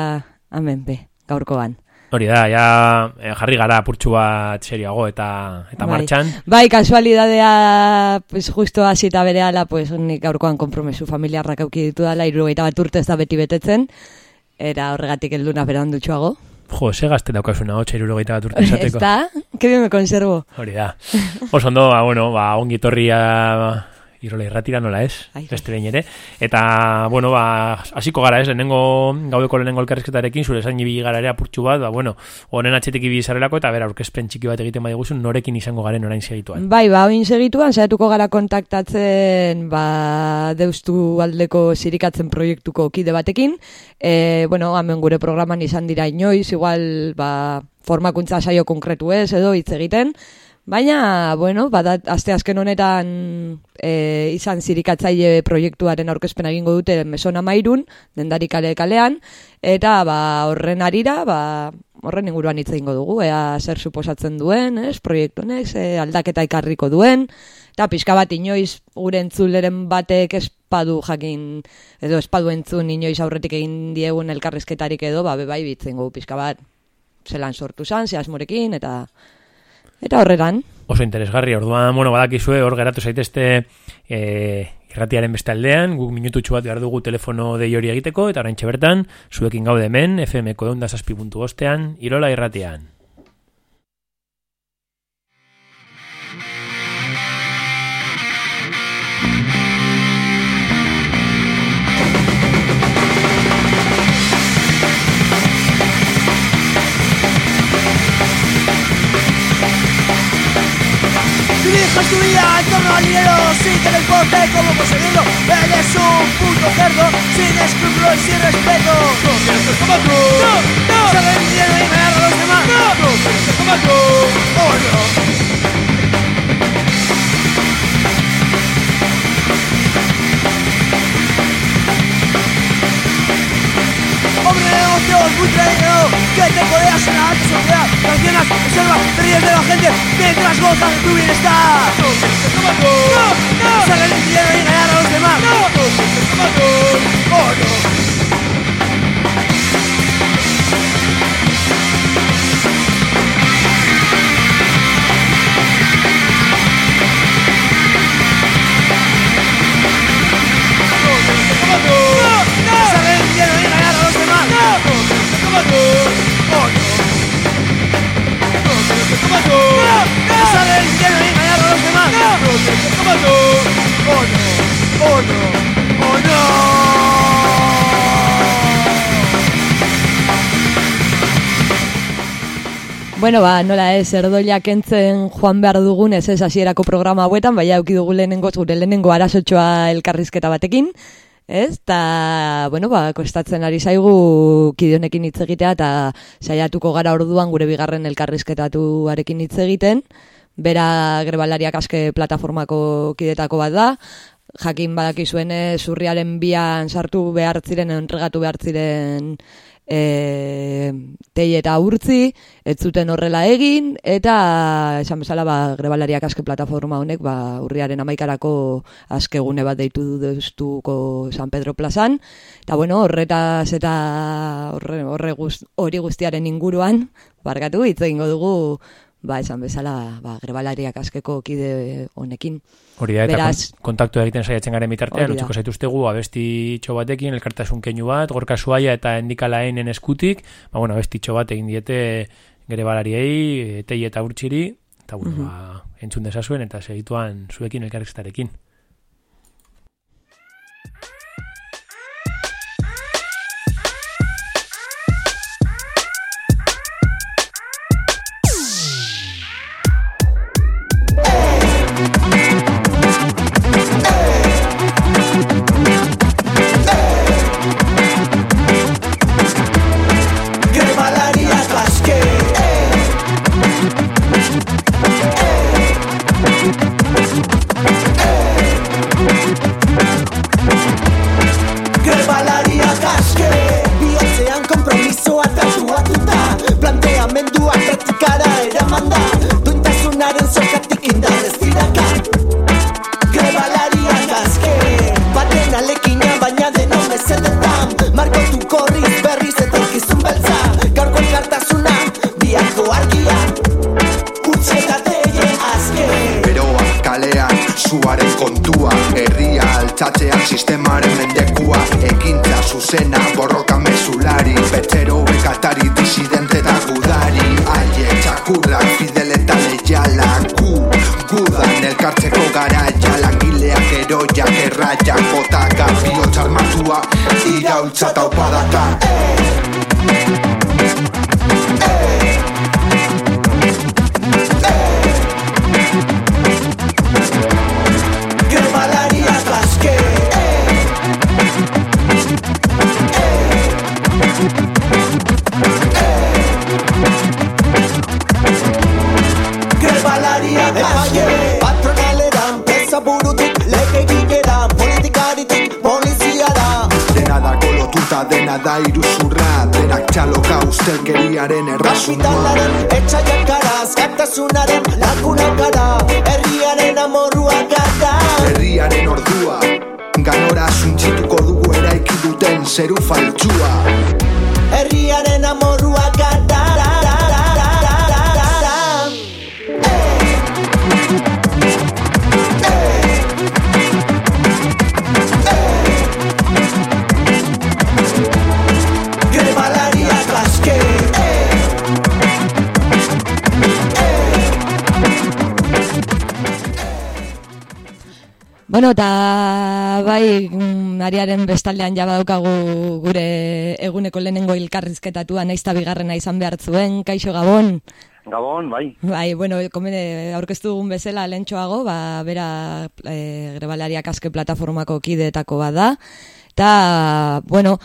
Speaker 8: amenpe, gaurkoan.
Speaker 4: Hori da, ja eh, jarri gara purtsu bat seriago eta eta
Speaker 8: bai.
Speaker 4: martxan.
Speaker 8: Bai, kasualidadea, pues justo hasita berehala, pues nik gaurkoan kompromesu familiarrak auki ditu dala, irugaita bat urte ez da beti betetzen, era horregatik elduna berandutxoago.
Speaker 4: Jo, ze gazte daukasuna hotxa irurogeita bat urte esateko.
Speaker 8: Ez da, que bien me conservo.
Speaker 4: Hori da. Oso ondo, ba, bueno, ba, ongi etorria Irola irratira nola ez,
Speaker 8: Ai,
Speaker 4: beste behin ere. Eta, bueno, ba, hasiko gara ez, lehenengo, gaudeko lehenengo elkarrizketarekin, zure zain ibili gara ere apurtxu bat, ba, bueno, honen atxetik ibili zarelako, eta bera, aurkezpen txiki bat egiten badiguzu, norekin izango garen orain segituan.
Speaker 8: Bai, ba, oin segituan, saiatuko gara kontaktatzen, ba, deustu aldeko zirikatzen proiektuko kide batekin. E, bueno, hemen gure programan izan dira inoiz, igual, ba, formakuntza saio konkretu ez, edo hitz egiten, Baina, bueno, badat, azte azken honetan e, izan zirikatzaile proiektuaren aurkezpen egingo dute mesona mairun, dendari kale kalean, eta ba, horren arira, ba, horren inguruan hitz egingo dugu, ea zer suposatzen duen, ez, proiektu honek, ze aldaketa ikarriko duen, eta pixka bat inoiz gure entzuleren batek espadu jakin, edo espadu entzun inoiz aurretik egin diegun elkarrizketarik edo, ba, bebai bitzen gu pixka bat, zelan sortu zan, zehazmorekin, eta Eta horreran.
Speaker 4: Oso interesgarri, orduan, bueno, badakizue, hor geratu zaitezte e, irratiaren beste aldean, guk minututxu bat behar dugu telefono dei hori egiteko, eta orain bertan, zuekin gaude hemen, FM-ko egun da puntu bostean, Irola irratian.
Speaker 2: Dirijas tu vida en torno al dinero sin que te importe cómo conseguirlo. Eres un puto cerdo sin escrúpulos y sin respeto. No quieres ser como tú. No, no. Dinero y ganar a los demás. No, no quieres ser como tú. Oh no. Negocios, muy Que te codeas en la alta sociedad observas, te ríes de la gente Mientras gozas de tu bienestar. No, no, no, no Sale el dinero y ganar a los demás. No, no, no, no Oh,
Speaker 8: Bueno, ba, nola ez, erdoia kentzen joan behar dugunez ez hasierako programa hauetan, baina auki dugu lehenengo, gure lehenengo arazotxoa elkarrizketa batekin, ez? Ta, bueno, ba, kostatzen ari zaigu kidionekin hitz egitea, eta saiatuko gara orduan gure bigarren elkarrizketatuarekin hitz egiten, bera grebalariak aske plataformako kidetako bat da, jakin badakizuen zurriaren bian sartu behar ziren, entregatu behar ziren e, tei eta urtzi, ez zuten horrela egin, eta esan bezala ba, grebalariak aske plataforma honek ba, urriaren amaikarako askegune bat deitu duztuko San Pedro plazan, eta bueno, horretaz eta horre, horre guz, hori guztiaren inguruan, bargatu, hitz egingo dugu, ba, esan bezala, ba, grebalariak askeko kide honekin.
Speaker 9: Hori da, eta
Speaker 8: Beraz,
Speaker 9: kon- kontaktu egiten saiatzen garen bitartean, utzuko zaituztegu abestitxo batekin, elkartasun keinu bat, gorka suaia eta endikalaenen eskutik, ba, bueno, abestitxo bat egin diete gere tei eta urtsiri, eta bueno,
Speaker 8: Mhm.
Speaker 9: ba, entzun dezazuen, eta segituan zuekin elkarrizketarekin.
Speaker 8: Bueno, eta bai, mm, ariaren bestaldean ja badaukagu gure eguneko lehenengo elkarrizketatua naizta bigarrena izan behar zuen, kaixo gabon.
Speaker 10: Gabon, bai.
Speaker 8: Bai, bueno, komene, aurkeztu dugun bezala lentxoago, ba, bera e, grebalariak aske plataformako kideetako bada. Eta, bueno,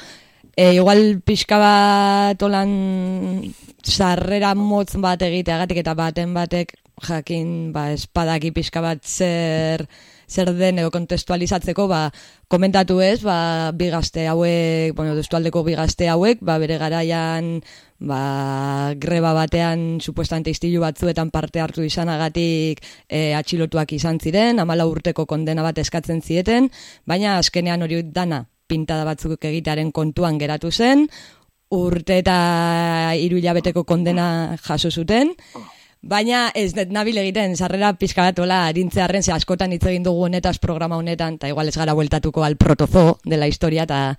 Speaker 8: e, igual pixka bat olan sarrera motz bat egiteagatik eta baten batek jakin ba, espadaki pixka bat zer zer den edo kontestualizatzeko ba, komentatu ez, ba, bi gazte hauek, bueno, destualdeko bi gazte hauek, ba, bere garaian ba, greba batean supuestante istilu batzuetan parte hartu izanagatik e, atxilotuak izan ziren, amala urteko kondena bat eskatzen zieten, baina azkenean hori dana pintada batzuk egitearen kontuan geratu zen, urte eta hiru hilabeteko kondena jaso zuten, Baina ez net nabil egiten, sarrera pixka bat ola, arintzearen, ze askotan hitz egin dugu honetaz programa honetan, eta igual ez gara bueltatuko al protozo de la historia, eta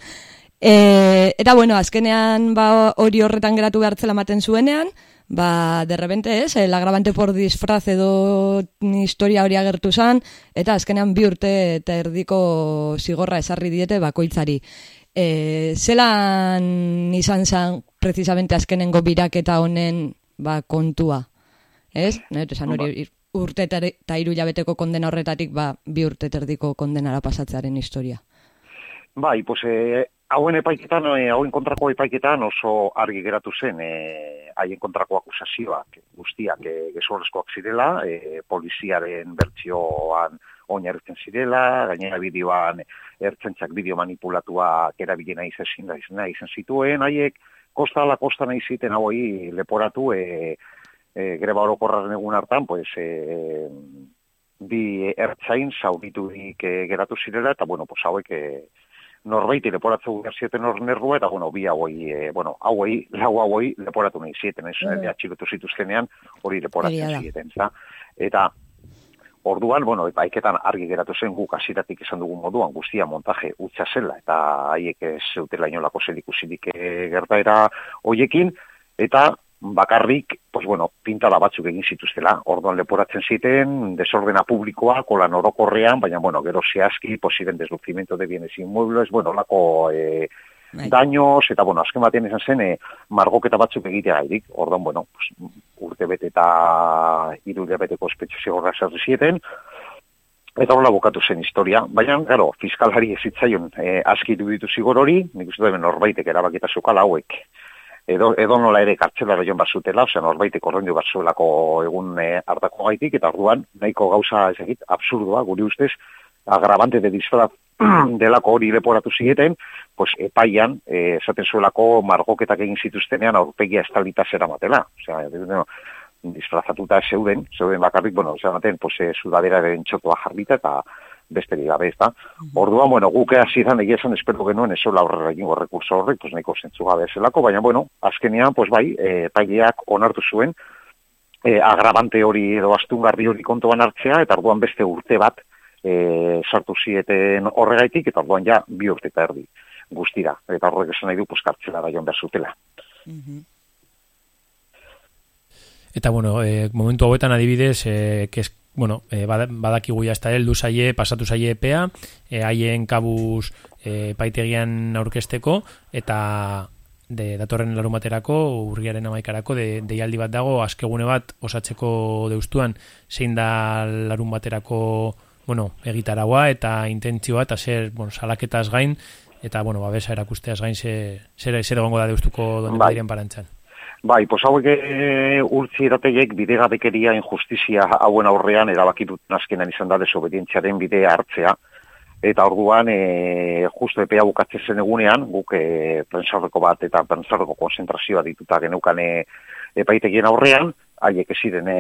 Speaker 8: E, eta bueno, azkenean ba, hori horretan geratu behartzela maten zuenean, ba, de repente ez, el agravante por disfraz edo historia hori agertu zan, eta azkenean bi urte eta erdiko zigorra esarri diete bakoitzari. E, zelan izan zan, precisamente azkenengo biraketa honen ba, kontua, ez? esan hori urte eta iru jabeteko kondena horretatik, ba, bi urte eta erdiko kondenara pasatzearen historia.
Speaker 10: Bai, pues, eh, hauen epaiketan, e, hauen kontrako epaiketan oso argi geratu zen e, haien kontrako akusazioak guztiak e, gezorrezkoak zirela, e, poliziaren bertsioan oinarritzen zirela, gainera bideoan ertzentzak bideo manipulatuak erabili nahi izan, izan zituen, haiek kosta ala kosta nahi ziten hauei leporatu e, e, greba orokorraren egun hartan, pues, e, bi ertzain zauriturik e, geratu zirela, eta bueno, pues, hauek e, norbaiti leporatu zieten hor nerrua, eta bueno, bi hauei, e, bueno, hauei, lau hauei leporatu nahi zieten, ez, mm. atxilotu zituztenean hori leporatzen zieten, za? Eta, orduan, bueno, aiketan argi geratu zen guk asiratik izan dugun moduan, guztia montaje utza zela, eta haiek ez zeutela inolako zelikusidik e, gertaera hoiekin, eta bakarrik, pues bueno, pintada batzuk egin zituztela. Orduan leporatzen ziten, desordena publikoa, kola norokorrean, baina, bueno, gero zehazki, posiren desluzimento de bienes inmuebles, bueno, lako e, daños, eta, bueno, azken batean izan zen, e, margoketa batzuk egitea gairik. Orduan, bueno, pues, urte bete eta irudea beteko espetxo zigorra zerri zieten, Eta hola bukatu zen historia, baina, gero, fiskalari ezitzaion e, aski duditu zigor hori, nik uste duen norbaitek erabakita zukala hauek edo, edo nola ere kartzelara joan bazutela, ose norbaitek orrendu batzuelako egun e, hartako gaitik, eta orduan nahiko gauza ez egit, absurdua, guri ustez, agravante de disfraz delako hori leporatu zieten, pues epaian, e, esaten zuelako margoketak egin zituztenean aurpegia estalita zera matela. Osea, no, disfrazatuta zeuden, zeuden bakarrik, bueno, zera maten, pues, e, txotoa jarrita, eta beste gabe, ez da. Orduan, bueno, guke hasi izan egia esan espero genuen eso la horrela egingo rekurso horrek, pues nahiko zentzu gabe zelako, baina bueno, azkenean, pues bai, e, paileak onartu zuen, e, agravante hori edo astungarri hori kontuan hartzea, eta orduan beste urte bat e, sartu zieten horregaitik, eta orduan ja bi urte eta erdi guztira, eta horrek esan nahi du, pues kartzela da joan behar zutela.
Speaker 4: Eta bueno, e, momentu hauetan adibidez, e, kesk, bueno, e, badakigu ja heldu zaie, pasatu zaie epea, e, haien kabuz e, paitegian aurkesteko, eta de datorren larumaterako, urriaren amaikarako, de, deialdi bat dago, askegune bat osatzeko deustuan, zein da larun baterako, bueno, egitaragua eta intentzioa, eta zer, bueno, salaketaz gain, eta, bueno, babesa erakusteaz gain, zer, zer, zer egongo da deustuko donen bai. parantzan.
Speaker 10: Bai, pos hauek e, urtzi erateiek bidegabekeria injustizia hauen aurrean erabakitut nazkenan izan da desobedientziaren bidea hartzea. Eta orduan, e, justu epea bukatze zen egunean, guk e, bat eta prensarreko konzentrazioa dituta geneukan epaitegien aurrean, haiek eziren e,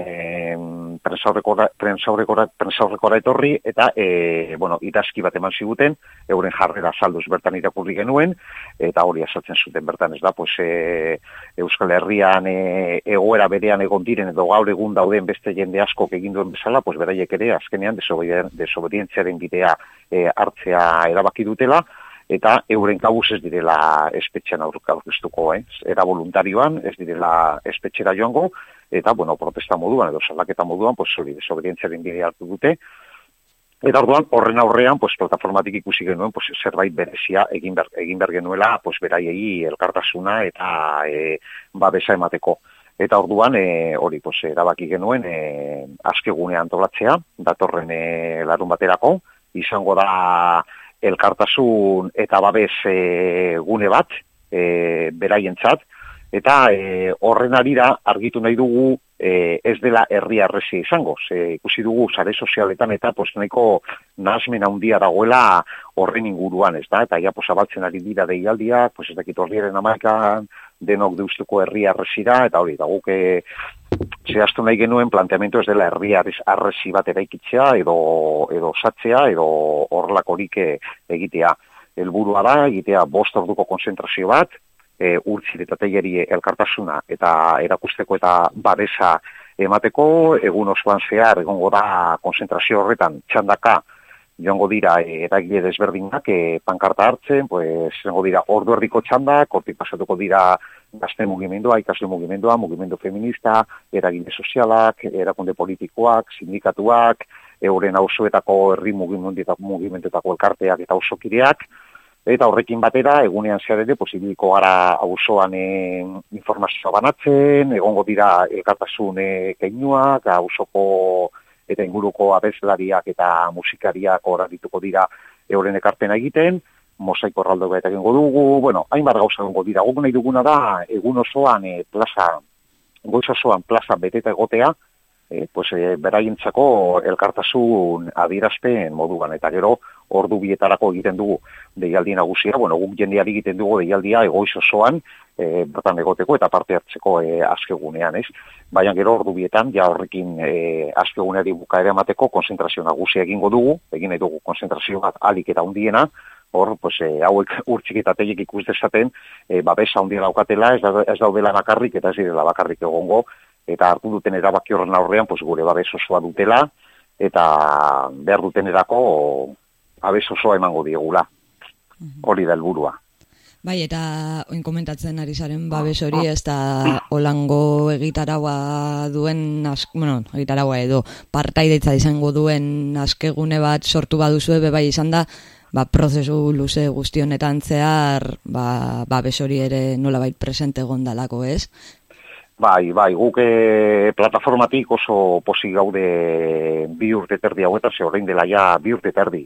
Speaker 10: prensaurrekora etorri, eta, e, bueno, idazki bat eman ziguten, euren jarrera salduz bertan irakurri genuen, eta hori asaltzen zuten bertan, ez da, pues, e, Euskal Herrian e, egoera berean egon diren, edo gaur egun dauden beste jende asko egin duen bezala, pues, beraiek ere, azkenean, desobedientziaren bidea e, hartzea erabaki dutela, eta euren kabuz ez direla espetxean aurkeztuko, eh? era voluntarioan, ez direla espetxera joango, eta, bueno, protesta moduan, edo salaketa moduan, pues, hori, desobedientziaren bide hartu dute, Eta orduan, horren aurrean, pues, plataformatik ikusi genuen, pues, zerbait berezia egin behar, egin behar genuela, pues, beraiei elkartasuna eta e, babesa emateko. Eta orduan, e, hori, pues, erabaki genuen, e, askegune antolatzea, datorren e, larun baterako, izango da elkartasun eta babes e, gune bat, e, beraientzat, eta e, horren arira argitu nahi dugu e, ez dela herri arresi izango. Ze, ikusi dugu sare sozialetan eta pues, nahiko nahazmen handia dagoela horren inguruan, ez da? Eta ja, pues, abaltzen ari dira deialdiak, pues, ez dakit horriaren amaikan, denok deustuko herri arresira, eta hori, da guk zehaztu nahi genuen planteamentu ez dela herri arresi bat eraikitzea, edo, edo satzea, edo horrelakorik egitea. Helburua da, egitea bost orduko konzentrazio bat, e, urtsi eta teieri elkartasuna eta erakusteko eta babesa emateko, egun osoan zehar, egongo da konzentrazio horretan txandaka, joango dira e, eragile desberdinak e, pankarta hartzen, pues, joango dira ordu erdiko txandak, hortik pasatuko dira gazte mugimendua, ikasle mugimendua, mugimendu feminista, eragile sozialak, erakunde politikoak, sindikatuak, euren hausuetako herri mugimenduetako elkarteak eta hausokideak, Eta horrekin batera, egunean zehar ere, posibiliko gara auzoan eh, informazioa banatzen, egongo dira elkartasun eh, keinuak, hausoko eta inguruko abeslariak eta musikariak horretituko dira euren ekarpena egiten, mosaiko erraldo eta egingo dugu, bueno, hainbat gauza egongo dira, guk nahi duguna da, egun osoan e, plaza, goiz osoan plaza beteta egotea, e, pues, e, beraientzako elkartasun adierazpen moduan, eta gero, ordu bietarako egiten dugu deialdi nagusia, bueno, guk jendeari egiten dugu deialdia egoiz osoan, e, bertan egoteko eta parte hartzeko e, askegunean, ez? Baina gero ordu bietan, ja horrekin e, askeguneari buka ere amateko, konzentrazio nagusia egingo dugu, egin nahi dugu konzentrazio bat alik eta hundiena, hor, pues, e, hauek urtsik eta teik ikus dezaten, e, babesa hundia daukatela, ez, da, ez daudela bakarrik eta ez direla bakarrik egongo, eta hartu duten erabaki horren aurrean, pues, gure babes osoa dutela, eta behar duten erako abez osoa emango diegula. Hori da helburua.
Speaker 8: Bai, eta oin komentatzen ari zaren babes hori ez da olango egitaraua duen, as, bueno, egitaraua edo partaideitza izango duen askegune bat sortu baduzu ebe bai izan da, ba, prozesu luze guztionetan zehar, ba, babes hori ere nolabait presente gondalako, ez?
Speaker 10: Bai, bai, guk e, plataformatik oso posi gaude bi urte terdi hauetan, ze horrein dela ja bi urte terdi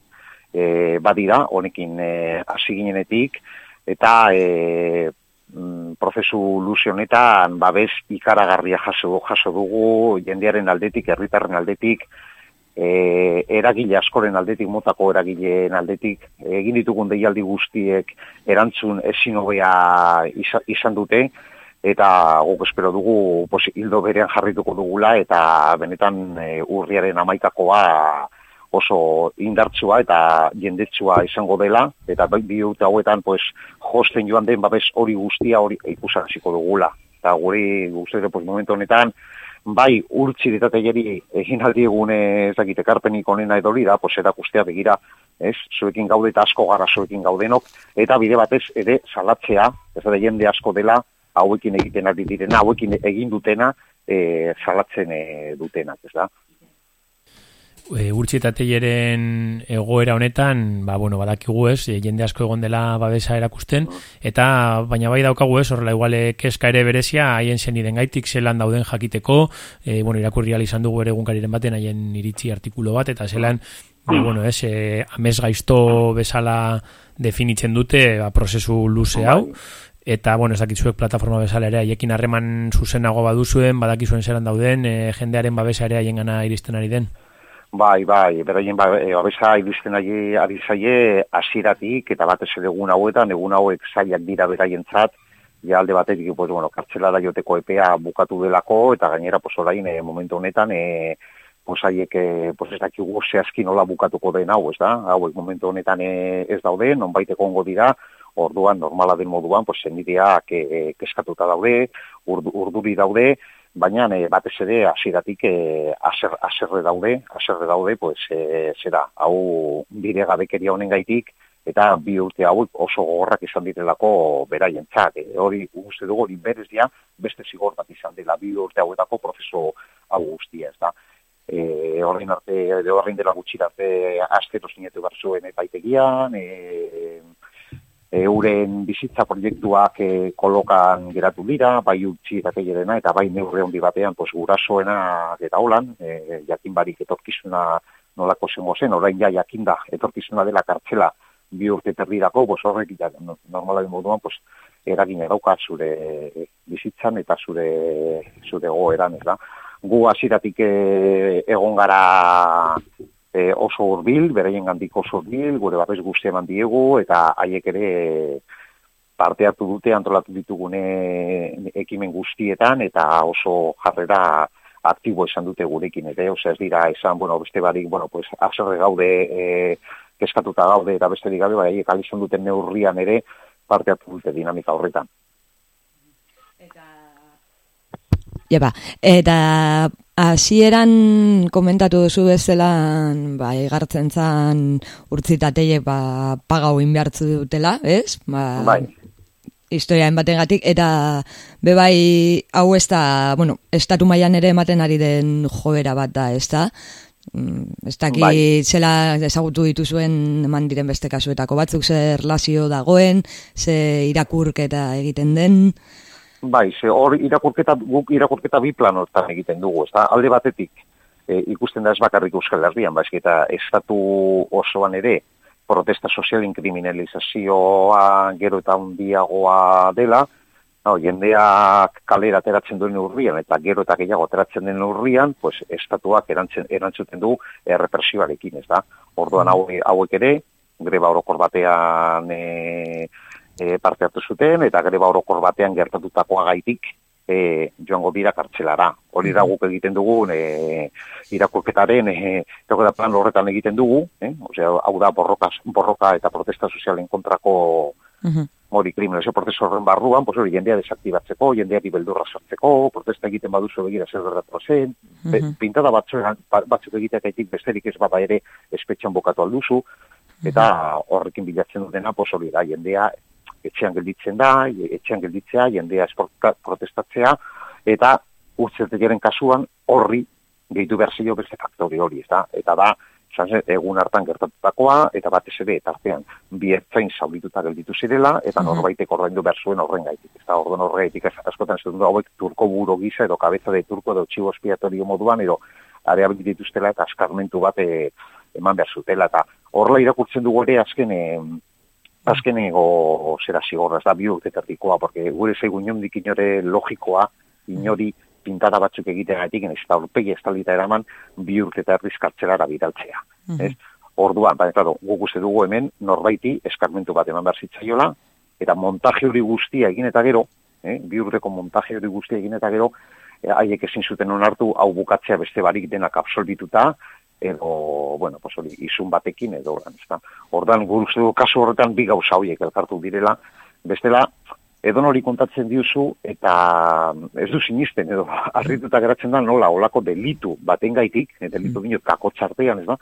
Speaker 10: e, badira, honekin e, hasi ginenetik, eta e, prozesu luze honetan babes ikaragarria jaso, jaso dugu jendearen aldetik, herritarren aldetik, e, eragile askoren aldetik, motako eragileen aldetik, egin ditugun deialdi guztiek erantzun ezin hobea izan dute, eta guk espero dugu posi, hildo berean jarrituko dugula, eta benetan e, urriaren amaikakoa oso indartsua eta jendetsua izango dela, eta bai bi urte hauetan pues, josten joan den babes hori guztia hori ikusaraziko dugula. Eta guri guztiak pues, momentu honetan, bai urtsi ditateieri egin aldi egune ezakite karpenik onena edo da, pues, eta guztia begira, ez, zuekin gaude eta asko gara zuekin gaudenok, eta bide batez ere salatzea, ez da jende asko dela, hauekin egiten ari direna, hauekin egin dutena, e, salatzen e, dutenak, ez da?
Speaker 4: E, urtsi eta teieren egoera honetan, ba, bueno, badakigu ez, e, jende asko egon dela babesa erakusten, eta baina bai daukagu ez, horrela iguale keska ere berezia, haien zen den gaitik, zelan dauden jakiteko, e, bueno, irakurri izan dugu ere egunkariren baten, haien iritzi artikulo bat, eta zelan, ba, bueno, ez, e, amez gaizto bezala definitzen dute, ba, prozesu luze hau, eta, bueno, ez dakitzuek plataforma bezala ere, haiekin harreman zuzenago baduzuen, badakizuen zelan dauden, e, jendearen babesa ere haien gana iristen ari den.
Speaker 10: Bai, bai, beraien ba, e, abesa iristen ari, ari zaie asiratik, eta batez ere egun hauetan, egun hauek zaiak dira beraien zat, ja alde batetik, pues, bueno, kartzelara joteko epea bukatu delako, eta gainera, pues, orain, e, momentu honetan, e, pues, haiek, e, pues, ez dakigu zehazki nola bukatuko den hau, ez da? Hauek momentu honetan e, ez daude, non baiteko ongo dira, orduan, normala den moduan, pues, zendideak e, keskatuta daude, urduri daude, baina e, batez ere hasieratik e, aser, aserre daude, aserre daude, pues e, zera, hau bide gabekeria honen gaitik, eta bi urte hau oso gogorrak izan direlako beraien txak. E, hori uste dugu, hori berez dia, beste zigor bat izan dela bi urte hauetako prozeso hau guztia, ez da. E, horrein arte, horrein dela gutxirarte astero zinetu barzuen epaitegian, e, euren bizitza proiektuak e, kolokan geratu dira, bai utzi eta keierena, eta bai neurre handi batean, pues, gurasoena eta holan, e, jakin barik etorkizuna nolako zengo zen, orain ja jakinda etorkizuna dela kartzela bi urte terdirako, pues, horrek ja, normala moduan, pues, eragin edauka zure bizitzan eta zure zure goeran, ez da. Gu hasiratik egon gara e, oso hurbil, beraien gandik oso hurbil, gure babes guztia eman diegu, eta haiek ere parte hartu dute antolatu ditugune ekimen guztietan, eta oso jarrera aktibo esan dute gurekin ere, osea ez dira esan, bueno, beste barik, bueno, pues, azorre gaude, e, keskatuta gaude, eta beste gabe, bai, haiek alizan duten neurrian ere, parte hartu dute dinamika horretan.
Speaker 8: Eta, eta Hasieran komentatu duzu bezala, ba, egartzen zan urtzitateiek ba, pagau inbiartzu dutela, ez? Ba,
Speaker 10: bai.
Speaker 8: Historia baten gatik, eta bebai hau ez da, bueno, estatu mailan ere ematen ari den joera bat da, ez da? Mm, ez daki bai. zela ezagutu dituzuen eman diren beste kasuetako batzuk, zer lazio dagoen, ze irakurketa egiten den...
Speaker 10: Bai, ze hor irakurketa, guk irakurketa bi planotan egiten dugu, ez alde batetik e, ikusten da ez bakarrik Euskal Herrian, bai, eta estatu osoan ere protesta sozialin kriminalizazioa gero eta handiagoa dela, no, jendeak kalera ateratzen duen urrian, eta gero eta gehiago ateratzen den urrian, pues, estatuak erantzen, erantzuten du errepresioarekin, ez da? Orduan mm. hauek ere, greba orokor batean e, e, parte hartu zuten, eta greba orokor batean gertatutakoa gaitik e, joango dira kartzelara. Hori da guk egiten dugu, e, irakurketaren, e, plan horretan egiten dugu, e, osea, hau da borroka, borroka eta protesta sozialen kontrako hori kriminalizio prozesu horren barruan, pues hori jendea desaktibatzeko, jendea beldurra sartzeko, protesta egiten baduzu begira zer gertatu zen, pintada batzuk, batzuk egiteak besterik ez bada ere espetxan bokatu alduzu, eta horrekin bilatzen dutena, pues hori da, jendea etxean gelditzen da, etxean gelditzea, jendea esporta, protestatzea, eta urtzetekeren kasuan horri gehitu behar zio beste faktori hori, ez da? Eta da, egun hartan gertatutakoa, eta batez ere, eta artean, bi ertzain zaudituta gelditu zirela, eta mhm. norbaitek ordaindu behar zuen horren gaitik. Ez da, orduan horre gaitik askotan zuten hauek turko buro gisa, edo kabeza de turko, edo txibo espiatorio moduan, edo area dituztela eta askarmentu bat eh, eman behar zutela. Eta horrela irakurtzen dugu ere azken, azkenengo zera zigorra, ez da bi urte porque gure zeigu inondik inore logikoa, inori pintada batzuk egiteagatik, ez da urpegi ez talita eraman, bi urte eta erriz bidaltzea. Mm -hmm. Orduan, baina, claro, guk uste dugu hemen, norbaiti eskarmentu bat eman behar zitzaiola, eta montaje hori guztia egin eta gero, eh, bi urteko montaje hori guztia egin eta gero, eh, haiek ezin zuten onartu, hau bukatzea beste barik denak absolbituta, edo, bueno, pues hori, izun batekin edo oran, ezta. Ordan guruzte du kasu horretan bi gauza horiek elkartu direla, bestela, edo hori kontatzen diuzu, eta ez du sinisten, edo arrituta geratzen da nola, olako delitu baten gaitik, e, delitu bineo kako txartean, ez da,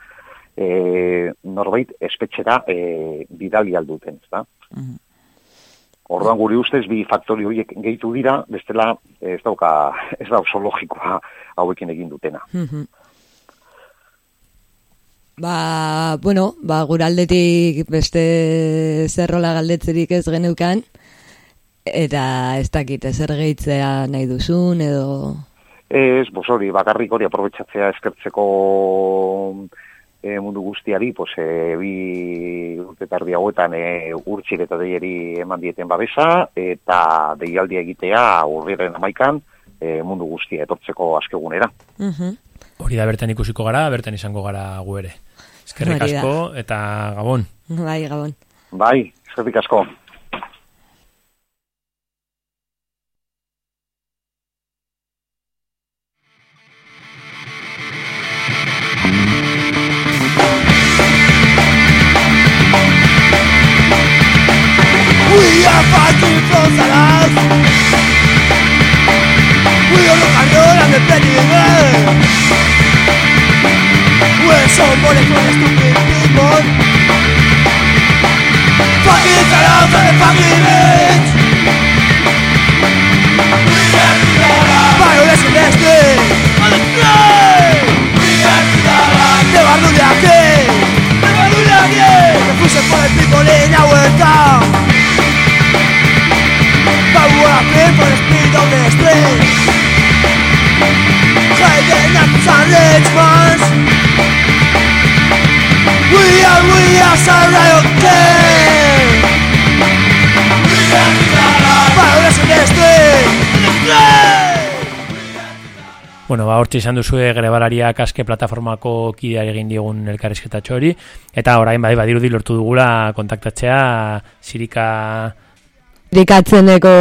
Speaker 10: e, norbait espetxera e, bidali alduten, ez da. Orduan guri ustez bi faktori horiek gehitu dira, bestela ez dauka, ez da oso logikoa hauekin egin dutena.
Speaker 8: Ba, bueno, ba, guraldetik beste zerrola galdetzerik ez genukan, eta ez dakit, ezer gehitzea nahi duzun, edo...
Speaker 10: Ez, bos hori, bakarrik hori aprobetsatzea eskertzeko e, mundu guztiari, pues, e, bi urtetardi hauetan e, urtsik eta deieri eman dieten babesa, eta deialdi egitea urriaren amaikan e, mundu guztia etortzeko askegunera.
Speaker 4: Uh Hori da bertan ikusiko gara, bertan izango gara gu ere. Eskerrik asko eta gabon.
Speaker 8: Bai, gabon.
Speaker 10: Bai, eskerrik asko. We are fighting for the life We are looking on the eso on what it's like stupid demon Fucking cut off and fucking ends We have to die Violence and nasty On the ground We have to die Never do that again Never do that again The push for the people in our town
Speaker 2: But we are paying for the speed on the street Trading up some rich ones
Speaker 4: Bueno, ba, hortzi izan duzue grebalariak aske plataformako kidea egin digun elkarrizketatxo hori, eta orain bai badirudi lortu dugula kontaktatzea Sirika...
Speaker 8: Sirikatzeneko...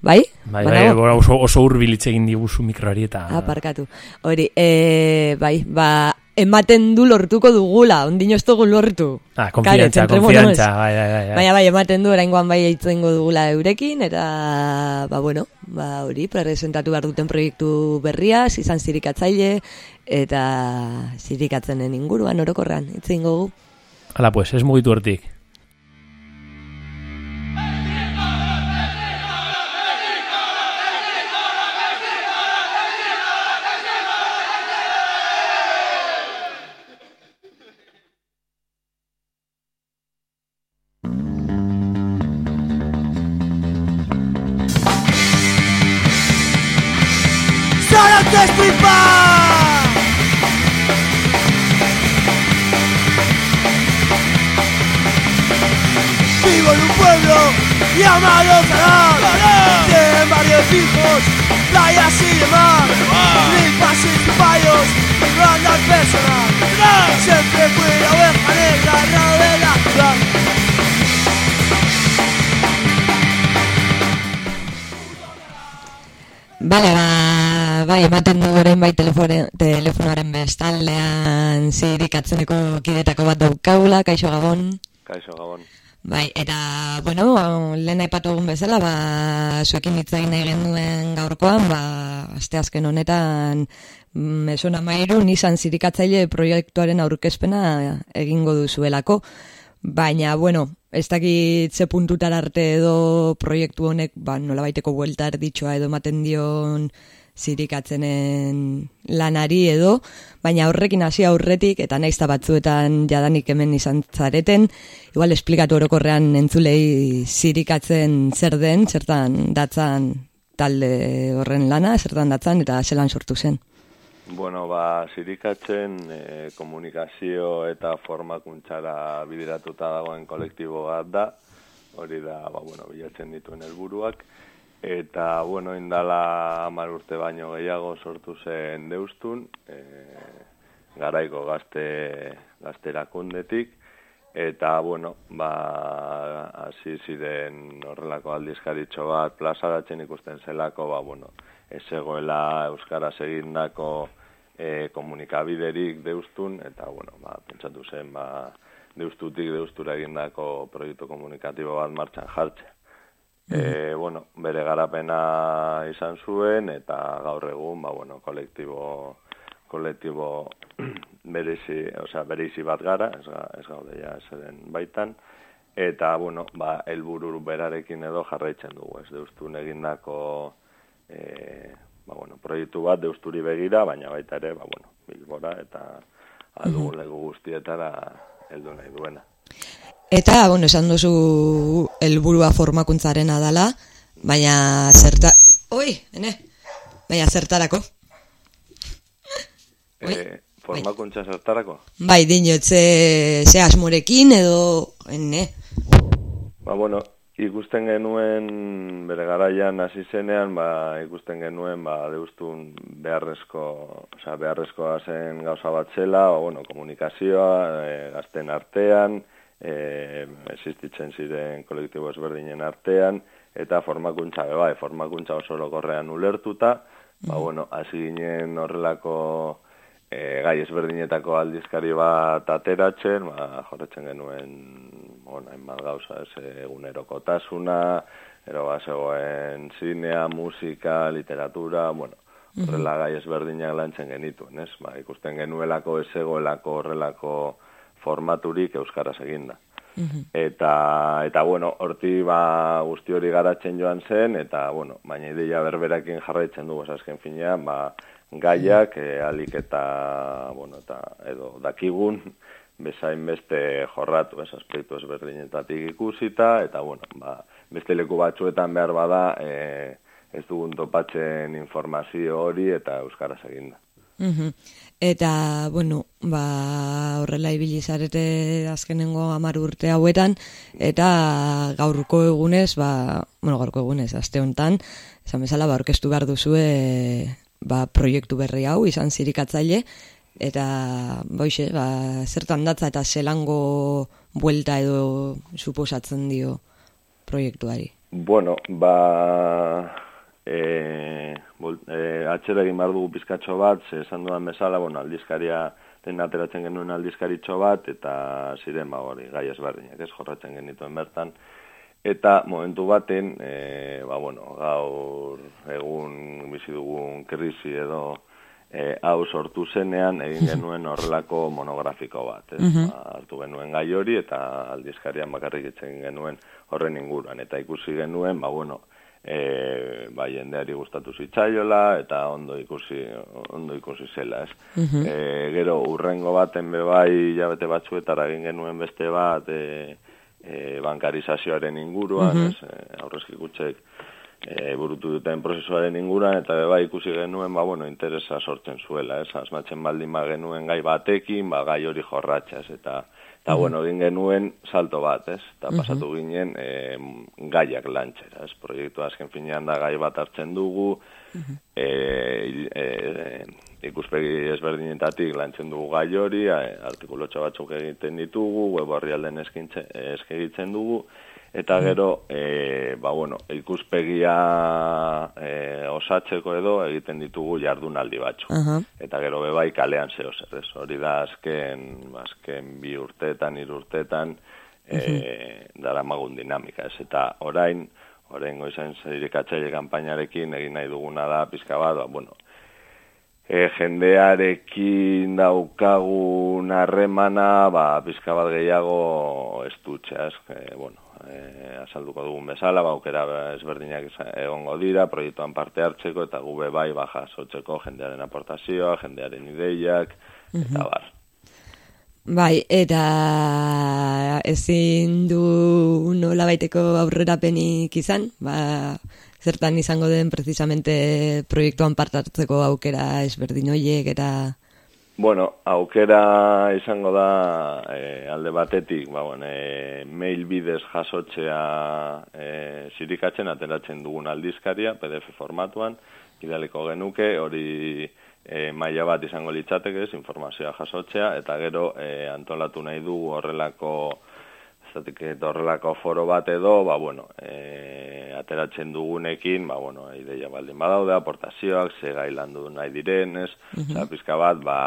Speaker 8: Bai?
Speaker 4: Bai, bai, bora, oso, oso urbil hitz egin diguzu mikroari eta...
Speaker 8: Aparkatu. Hori, e, bai, ba, ematen du lortuko dugula, ondino ez dugu lortu.
Speaker 4: Ah, konfiantza, konfiantza,
Speaker 8: zentremos.
Speaker 4: bai, bai, bai.
Speaker 8: Baina bai, ematen du, oraingoan bai eitzengo dugula eurekin, eta, ba, bueno, ba, hori, presentatu behar duten proiektu berriaz, izan zirikatzaile, eta zirikatzenen inguruan, orokorrean, itzengo gu.
Speaker 4: Hala pues, ez mugitu hortik.
Speaker 2: Bandas personal Siempre fui la oveja negra lado de la ciudad
Speaker 8: Bale, ba, bai, ematen du orain bai telefonoaren bestaldean zirikatzeneko kidetako bat daukagula, kaixo gabon.
Speaker 11: Kaixo Gabon.
Speaker 8: Bai, eta, bueno, lehen aipatu egun bezala, ba, zuekin hitz egin nahi genuen gaurkoan, ba, aste azken honetan, mesona mairu, izan zirikatzaile proiektuaren aurkezpena egingo duzuelako. Baina, bueno, ez dakit ze puntutar arte edo proiektu honek, ba, nola baiteko buelta erditxoa edo ematen dion zirikatzenen lanari edo, baina horrekin hasi aurretik, eta naizta batzuetan jadanik hemen izan zareten, igual esplikatu orokorrean entzulei zirikatzen zer den, zertan datzan talde horren lana, zertan datzan, eta zelan sortu zen.
Speaker 11: Bueno, ba, zirikatzen e, komunikazio eta formakuntzara bideratuta dagoen kolektibo bat da, hori da, ba, bueno, bilatzen dituen helburuak, eta, bueno, indala amar urte baino gehiago sortu zen deustun, e, garaiko gazte, gazterakundetik, eta, bueno, ba, hasi ziren horrelako aldizkaritxo bat, plazaratzen ikusten zelako, ba, bueno, ez zegoela Euskaraz egindako e, komunikabiderik deustun, eta, bueno, ba, pentsatu zen, ba, deustutik deustura egindako proiektu komunikatibo bat martxan jartzen. E, bueno, bere garapena izan zuen, eta gaur egun, ba, bueno, kolektibo, kolektibo berezi, osea, berezi bat gara, ez, ga- ez gaude ja zeren baitan, eta, bueno, ba, helburu berarekin edo jarraitzen dugu, ez deustun egindako e, ba, bueno, proiektu bat deusturi begira, baina baita ere, ba, bueno, bilbora eta aldugu legu guztietara heldu nahi duena.
Speaker 8: Eta, bueno, esan duzu helburua formakuntzarena dala, baina zerta... Oi, ene, baina zertarako.
Speaker 11: E, formakuntza zertarako?
Speaker 8: Bai, dinot, ze, ze asmorekin edo, ene,
Speaker 11: Ba, bueno, ikusten genuen bere garaian hasi zenean, ba, ikusten genuen ba, deustun beharrezko, osea, beharrezkoa zen gauza bat zela, o, bueno, komunikazioa, e, gazten artean, e, existitzen ziren kolektibo ezberdinen artean, eta formakuntza, be bai, formakuntza oso lokorrean ulertuta, ba, bueno, hasi ginen horrelako e, gai ezberdinetako aldizkari bat ateratzen, ba, jorretzen genuen bueno, hainbat gauza, ez egunerokotasuna, ero ba, zegoen zinea, musika, literatura, bueno, horrela gai ezberdinak lantzen genituen, ez? Ba, ikusten genuelako ez zegoelako horrelako formaturik euskaraz eginda. Eta, eta bueno, horti ba, guzti hori garatzen joan zen, eta, bueno, baina ideia berberakin jarraitzen dugu, ez azken finean, ba, gaiak, e, alik eta, bueno, eta, edo dakigun, bezain beste jorratu, ez aspektu ezberdinetatik ikusita, eta, bueno, ba, beste leku batzuetan behar bada, e, ez dugun topatzen informazio hori eta euskaraz eginda.
Speaker 8: Mhm. Eta, bueno, ba, horrela ibili zarete azkenengo hamar urte hauetan, eta gaurko egunez, ba, bueno, gaurko egunez, aste honetan, esan bezala, ba, orkestu behar duzue, ba, proiektu berri hau, izan zirikatzaile, eta, boixe, ba, zertan datza eta zelango buelta edo suposatzen dio proiektuari.
Speaker 11: Bueno, ba, e, bol, e, atxera egin behar dugu pizkatxo bat, ze esan dudan bezala, bueno, aldizkaria den ateratzen genuen aldizkaritxo bat, eta ziren ba hori, gai ezberdinak, ez jorratzen genituen bertan. Eta momentu baten, e, ba, bueno, gaur egun bizi dugun krisi edo e, hau sortu zenean egin genuen horrelako monografiko bat. Ez? Ba, hartu genuen gai hori eta aldizkarian bakarrik itzen genuen horren inguruan. Eta ikusi genuen, ba, bueno, e, ba, jendeari gustatu zitzaiola eta ondo ikusi ondo ikusi zela, ez? E, gero urrengo baten be bai jabete batzuetara egin genuen beste bat e, e, bankarizazioaren inguruan,
Speaker 8: Mhm.
Speaker 11: ez? E, aurrezki kutxek e, burutu duten prozesuaren inguruan eta be bai ikusi genuen, ba bueno, interesa sortzen zuela, ez? Asmatzen baldin ba genuen gai batekin, ba gai hori jorratxaz eta Eta,
Speaker 8: Mhm.
Speaker 11: bueno, egin genuen salto bat, ez? Eta
Speaker 8: Mhm.
Speaker 11: pasatu ginen e, gaiak lantxera, ez? Proiektu azken finean da gai bat hartzen dugu, e, e, ikuspegi ezberdinetatik lantzen dugu gai hori, artikulotxo batzuk egiten ditugu, web horrialden eskigitzen dugu, eta gero, e, ba, bueno, ikuspegia e, osatzeko edo egiten ditugu jardunaldi batzuk
Speaker 8: Aha.
Speaker 11: eta gero bebai kalean zeo zer? Hori da azken, azken bi urteetan, hiru urteetan, e, dara magun dinamika, ez? Eta orain, orain goizan zirikatzaile kanpainarekin egin nahi duguna da, pizka bat, ba, bueno, e, jendearekin daukagun harremana, ba, pizka bat gehiago estutxea, ez? E, bueno, e, azalduko dugun bezala, ba, aukera ezberdinak egongo dira, proiektuan parte hartzeko, eta gube bai, ba, jasotzeko jendearen aportazioa, jendearen ideiak, eta bar.
Speaker 8: Bai, eta ezin du nola baiteko aurrerapenik izan, ba, zertan izango den precisamente proiektuan parte hartzeko aukera ezberdin hoiek eta...
Speaker 11: Bueno, aukera izango da e, alde batetik, ba, bueno, e, mail bidez jasotzea e, zirikatzen, ateratzen dugun aldizkaria, PDF formatuan, idaliko genuke, hori e, maila bat izango litzateke, informazioa jasotzea, eta gero e, antolatu nahi dugu horrelako zatik, horrelako foro bat edo, ba, bueno, e, ateratzen dugunekin, ba, bueno, ideia baldin badaude, aportazioak, ze gai landu nahi diren, ez, Osea, pizka bat, ba,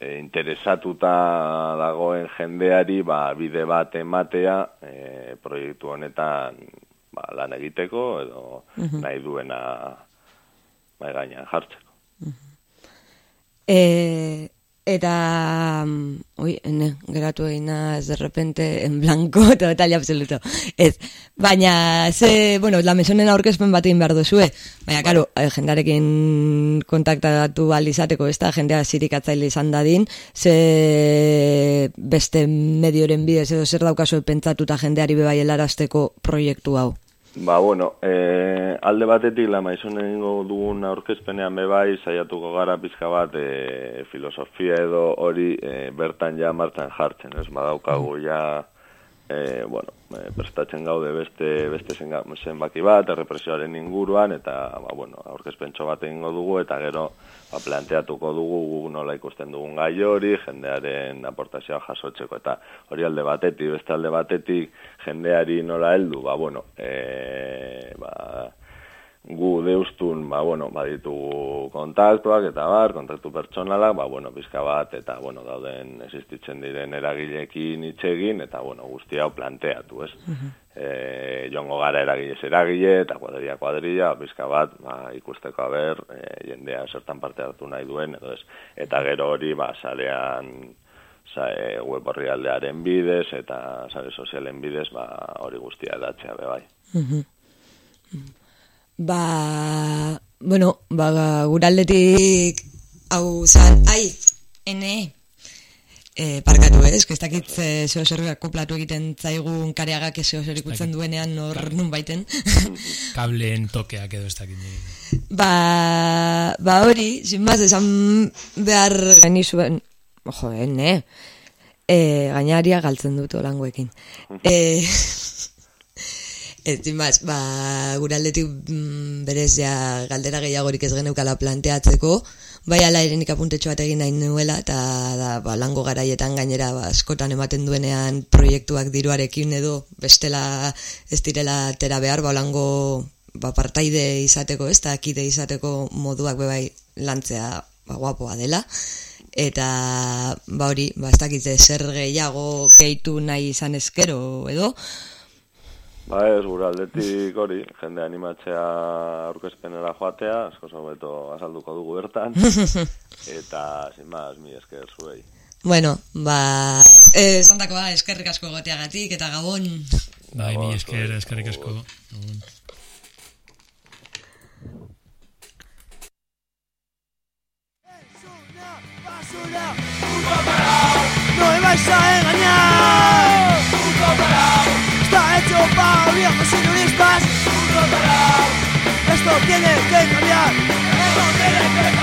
Speaker 11: e, interesatuta dagoen jendeari ba, bide bat ematea e, proiektu honetan ba, lan egiteko edo
Speaker 8: Mhm.
Speaker 11: nahi duena bai gainean jartzeko.
Speaker 8: E, eta, mm, ui, ene, geratu egina ez de repente en blanco, total absoluto. Ez, baina, ze, bueno, la mesonen aurkezpen bat egin behar duzue. Baina, karo, eh, jendarekin kontaktatu alizateko, ez da, jendea zirikatzaile izan dadin, ze beste medioren bidez edo zer daukazu pentsatuta jendeari bebai helarazteko proiektu hau.
Speaker 11: Ba, bueno, e, alde batetik la maizonen egingo dugun aurkezpenean bebai, saiatuko gara pizka bat e, filosofia edo hori e, bertan ja martxan jartzen, ez? Badaukagu ja e, bueno, e, prestatzen gaude beste beste zenbaki bat, errepresioaren inguruan, eta, ba, bueno, aurkezpentso bat egingo dugu, eta gero ba, planteatuko dugu nola ikusten dugun gai hori, jendearen aportazioa jasotzeko, eta hori alde batetik, beste alde batetik, jendeari nola heldu, ba, bueno, e, ba, gu deustun, ba, bueno, baditugu kontaktuak eta bar, kontaktu pertsonalak, ba, bueno, pizka bat, eta, bueno, dauden existitzen diren eragilekin hitz egin, eta, bueno, guzti hau planteatu, ez? E, joango gara eragilez eragile, eta kuadrilla kuadrilla, pizka bat, ba, ikusteko haber, e, jendea zertan parte hartu nahi duen, edo ez? Eta gero hori, ba, sarean, sa, e, web orrialdearen bidez, eta sare sozialen bidez, ba, hori guztia edatzea, be bai.
Speaker 8: Mhm. Ba, bueno, ba, guraldetik hau zan, ai, ene, E, parkatu ez, que ez dakit e, zeo zer koplatu egiten zaigun kareagak zeo zer ikutzen duenean nor nun baiten.
Speaker 4: Kableen tokeak edo ez dakit.
Speaker 8: ba, ba hori, sin más, esan behar genizuen, ojo, eh, ne, e, gainaria galtzen dut olangoekin. E, Ez, más, ba, gure aldetik mm, berez ja galdera gehiagorik ez geneukala planteatzeko, bai ala erenik apuntetxo bat egin nahi nuela, eta da, ba, lango garaietan gainera ba, askotan ematen duenean proiektuak diruarekin edo bestela ez direla tera behar, ba, lango ba, partaide izateko, ez da, akide izateko moduak bebai lantzea ba, guapoa dela. Eta, ba hori, ba, ez dakitze zer gehiago gehitu nahi izan ezkero edo,
Speaker 11: Ba ez, gure aldetik hori, jende animatzea aurkezpenera joatea, asko beto azalduko dugu bertan, eta, sin más, mi esker zuei.
Speaker 8: Bueno, ba, eh, zantako ba, eskerrik asko goteagatik, eta gabon.
Speaker 4: Bai, mi esker, eskerrik asko. Gabon.
Speaker 2: No me vais a engañar. Está hecho para viejos señoristas. Esto tiene que cambiar. Esto tiene que cambiar.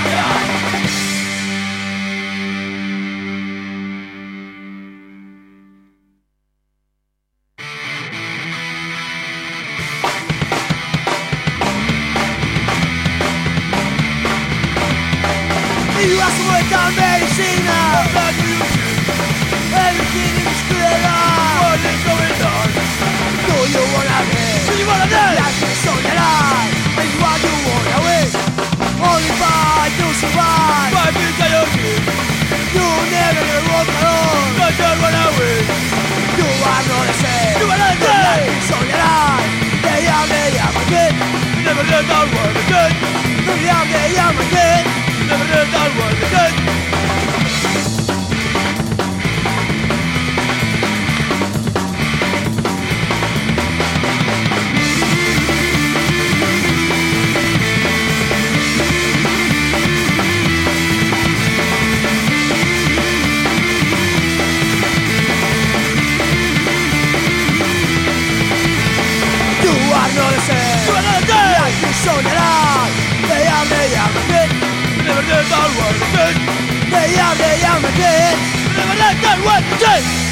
Speaker 2: Never let that world again. They are, they are my kid Never let that world again Life is on the line. They are, they are my kid. Never let that world again. They are, they are my kid. Never let that world again.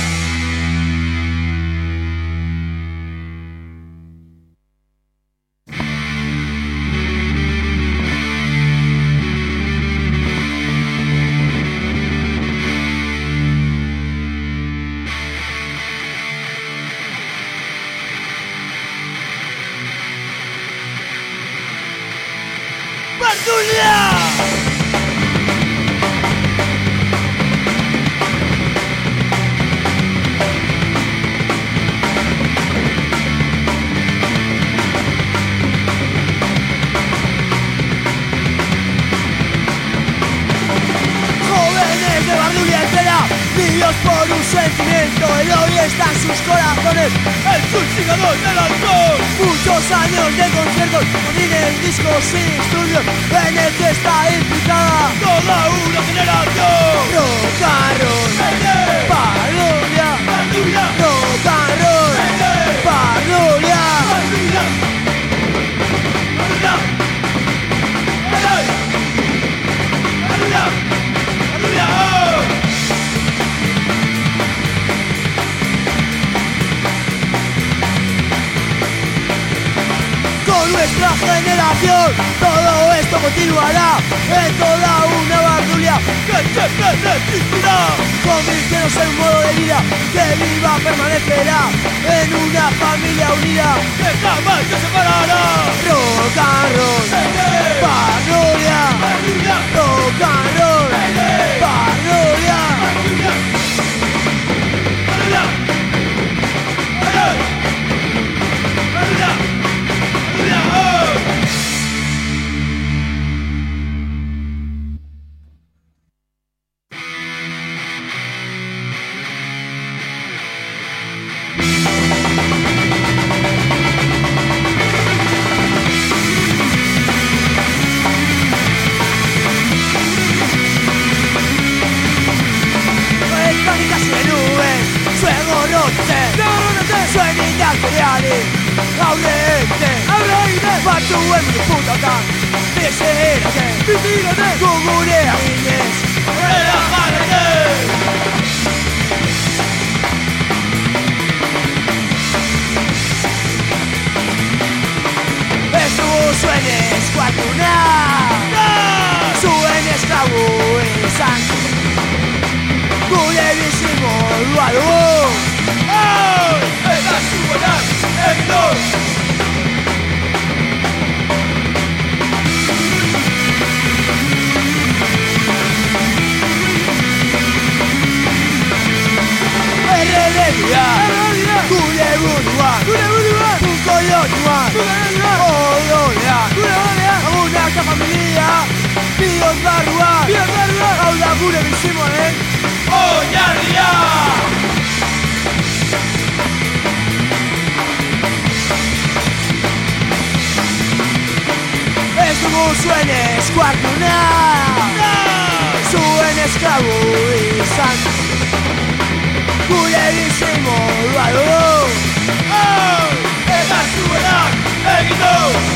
Speaker 2: Eskuatuna Zuen esklabu izan. Gure bizimodua dugu Eta zuenak egin du Errebelia Gure buruan Gure buruan Biot barruan Biot barruan Hau da gure bizimoaren Oinarria Ez dugu zuen eskuarduna Zuen esklabu izan Gure bizimodua dugu Eta zuenak egin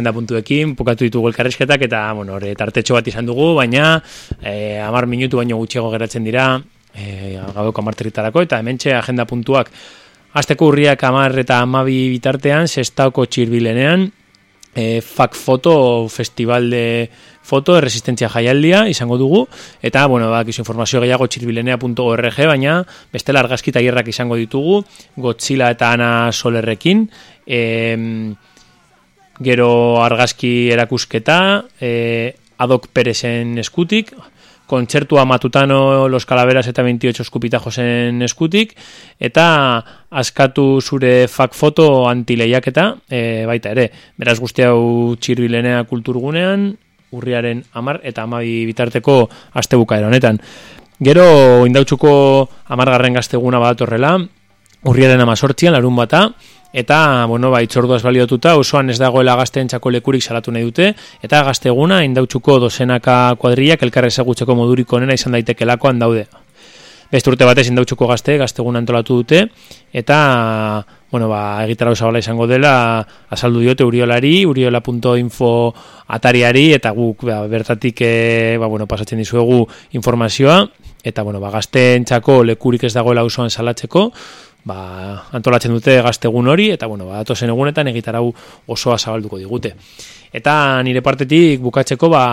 Speaker 4: agenda puntuekin, pukatu ditugu elkarrizketak eta, bueno, hori tartetxo bat izan dugu, baina e, amar minutu baino gutxiago geratzen dira, e, gaueko amarteritarako, eta hementxe agenda puntuak. Azteko urriak amar eta amabi bitartean, sestauko txirbilenean, e, Fak Foto Festival de Foto Resistentzia Jaialdia izango dugu, eta, bueno, iso informazio gehiago txirbilenea.org, baina bestela argazki tailerrak izango ditugu, Godzilla eta Ana Solerrekin, e, gero argazki erakusketa, e, Adok Perezen eskutik, kontzertua matutano Los Calaveras eta 28 eskupitajosen eskutik, eta askatu zure fak foto antileiaketa, e, baita ere, beraz guzti hau txirbilenea kulturgunean, urriaren amar eta amabi bitarteko astebukaera honetan. Gero indautxuko amargarren gazteguna badatorrela, urriaren amazortzian, larun bata, eta, bueno, ba, itzorduaz baliotuta, osoan ez dagoela gazteentzako lekurik salatu nahi dute, eta gazteguna indautxuko dozenaka kuadriak elkarre ezagutzeko modurik onena izan daitekeelakoan daude. Beste urte batez indautxuko gazte, gazteguna antolatu dute, eta, bueno, ba, egitara zabala izango dela, azaldu diote uriolari, uriola.info atariari, eta guk ba, bertatik e, ba, bueno, pasatzen dizuegu informazioa, eta, bueno, ba, gazteentzako lekurik ez dagoela osoan salatzeko, ba, antolatzen dute gaztegun hori, eta bueno, ba, atozen egunetan egitarau osoa zabalduko digute. Eta nire partetik bukatzeko, ba,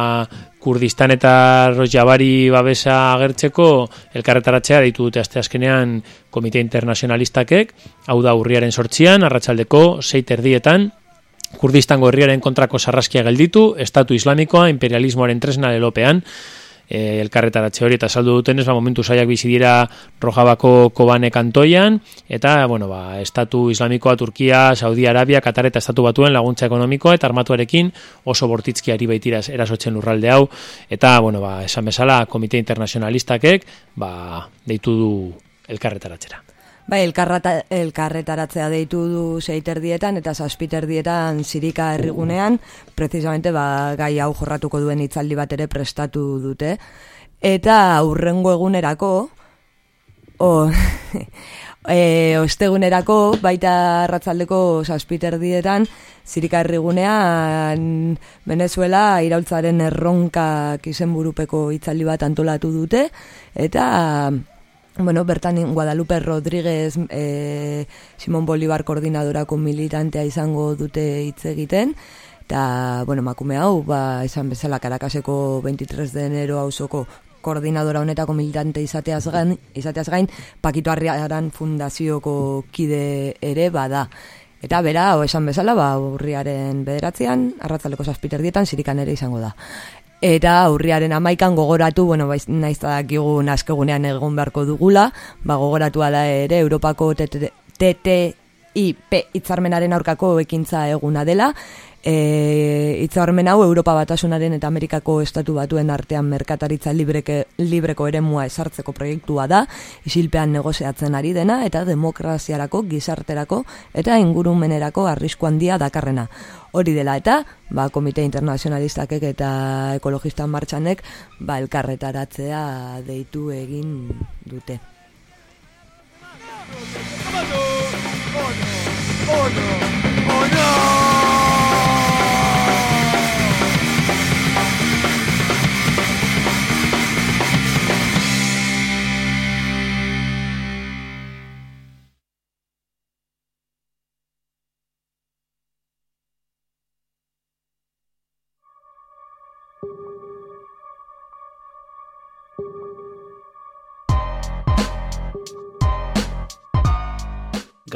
Speaker 4: Kurdistan eta Rojabari babesa agertzeko elkarretaratzea ditu dute aste azkenean Komite Internacionalistakek, hau da urriaren sortzian, arratsaldeko seit erdietan, Kurdistango herriaren kontrako sarraskia gelditu, Estatu Islamikoa, imperialismoaren tresna lelopean, e, elkarretaratze hori eta saldu dutenez ba, momentu zaiak bizi dira Rojabako Kobane kantoian eta bueno, ba, Estatu Islamikoa, Turkia, Saudi Arabia, Katar eta Estatu Batuen laguntza ekonomikoa eta armatuarekin oso bortitzkiari baitira erasotzen lurralde hau eta bueno, ba, esan bezala Komite Internacionalistakek ba, deitu du elkarretaratzera.
Speaker 8: Bai, elkarrata, elkarretaratzea deitu du seiterdietan eta zazpiterdietan zirika herrigunean, precisamente ba, gai hau jorratuko duen hitzaldi bat ere prestatu dute. Eta aurrengo egunerako, o, e, ostegunerako, baita arratzaldeko saspiterdietan, zirikarrigunean Venezuela iraultzaren erronkak izenburupeko itzaldi bat antolatu dute, eta bueno, bertan Guadalupe Rodríguez e, Simon Bolivar koordinadorako militantea izango dute hitz egiten, eta, bueno, makume hau, ba, esan bezala Karakaseko 23 de enero hausoko koordinadora honetako militante izateaz gain, izateaz gain Pakito Arriaran fundazioko kide ere bada. Eta bera, o esan bezala, ba, urriaren bederatzean, arratzaleko zazpiterdietan, zirikan ere izango da. Eta urriaren amaikan gogoratu, bueno, baiz, naiz dakigu naskegunean egon beharko dugula, ba, gogoratu da ere Europako TTIP itzarmenaren aurkako ekintza eguna dela, e, itzarmen hau Europa batasunaren eta Amerikako estatu batuen artean merkataritza libreke, libreko eremua esartzeko proiektua da, isilpean negoziatzen ari dena eta demokraziarako, gizarterako eta ingurumenerako arrisku handia dakarrena. Hori dela eta, ba, komite internazionalistak eta ekologista martxanek, ba, elkarretaratzea deitu egin dute.
Speaker 2: Oh no! Oh no!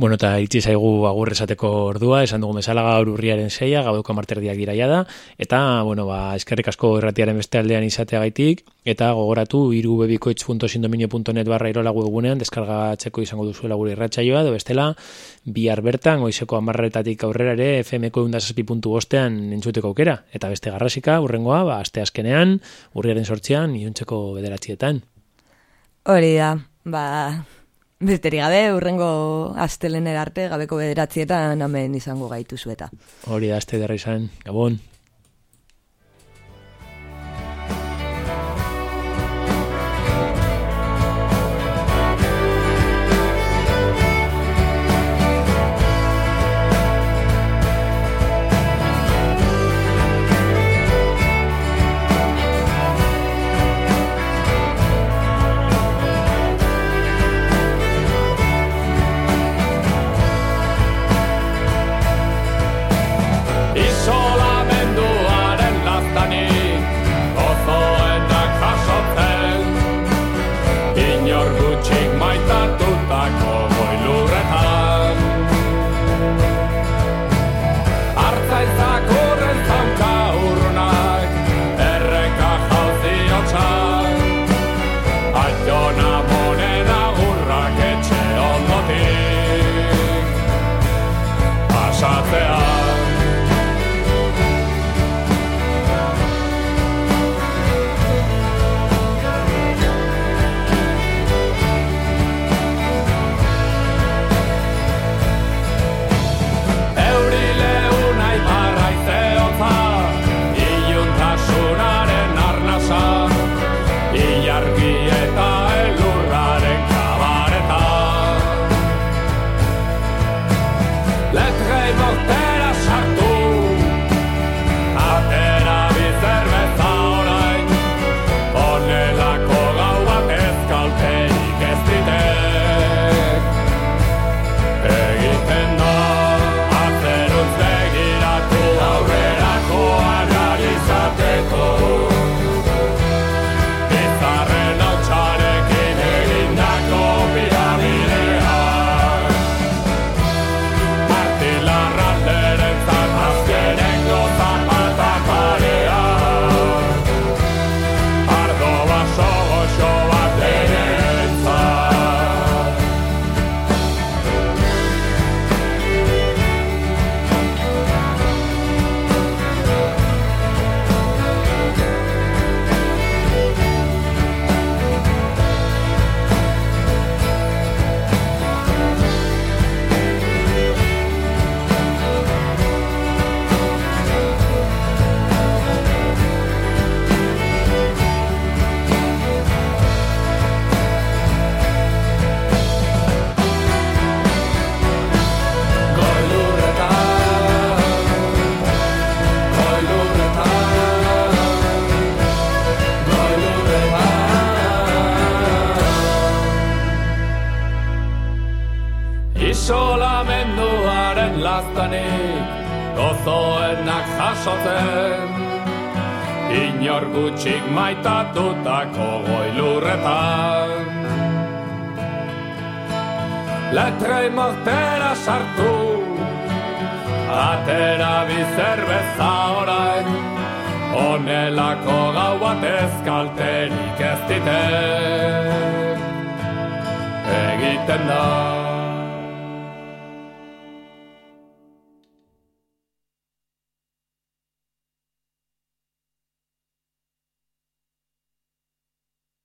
Speaker 4: Bueno, eta itzi zaigu agur esateko ordua, esan dugu bezala gaur urriaren seia, gauduko marterdiak diraia da, eta, bueno, ba, eskerrik asko irratiaren beste aldean izateagaitik, eta gogoratu irubebikoitz.sindominio.net barra irola webunean, deskargatzeko izango duzuela gure irratsaioa, edo bestela, bihar bertan, oizeko amarretatik aurrera ere, FMko eundazazpi puntu bostean entzuteko aukera, eta beste garrasika, urrengoa, ba, aste azkenean, urriaren sortzean, iuntzeko bederatzietan.
Speaker 8: Hori da, ba, Besteri gabe, urrengo astelener arte, gabeko bederatzietan hemen izango gaitu zueta.
Speaker 4: Hori da, aste derra izan, gabon.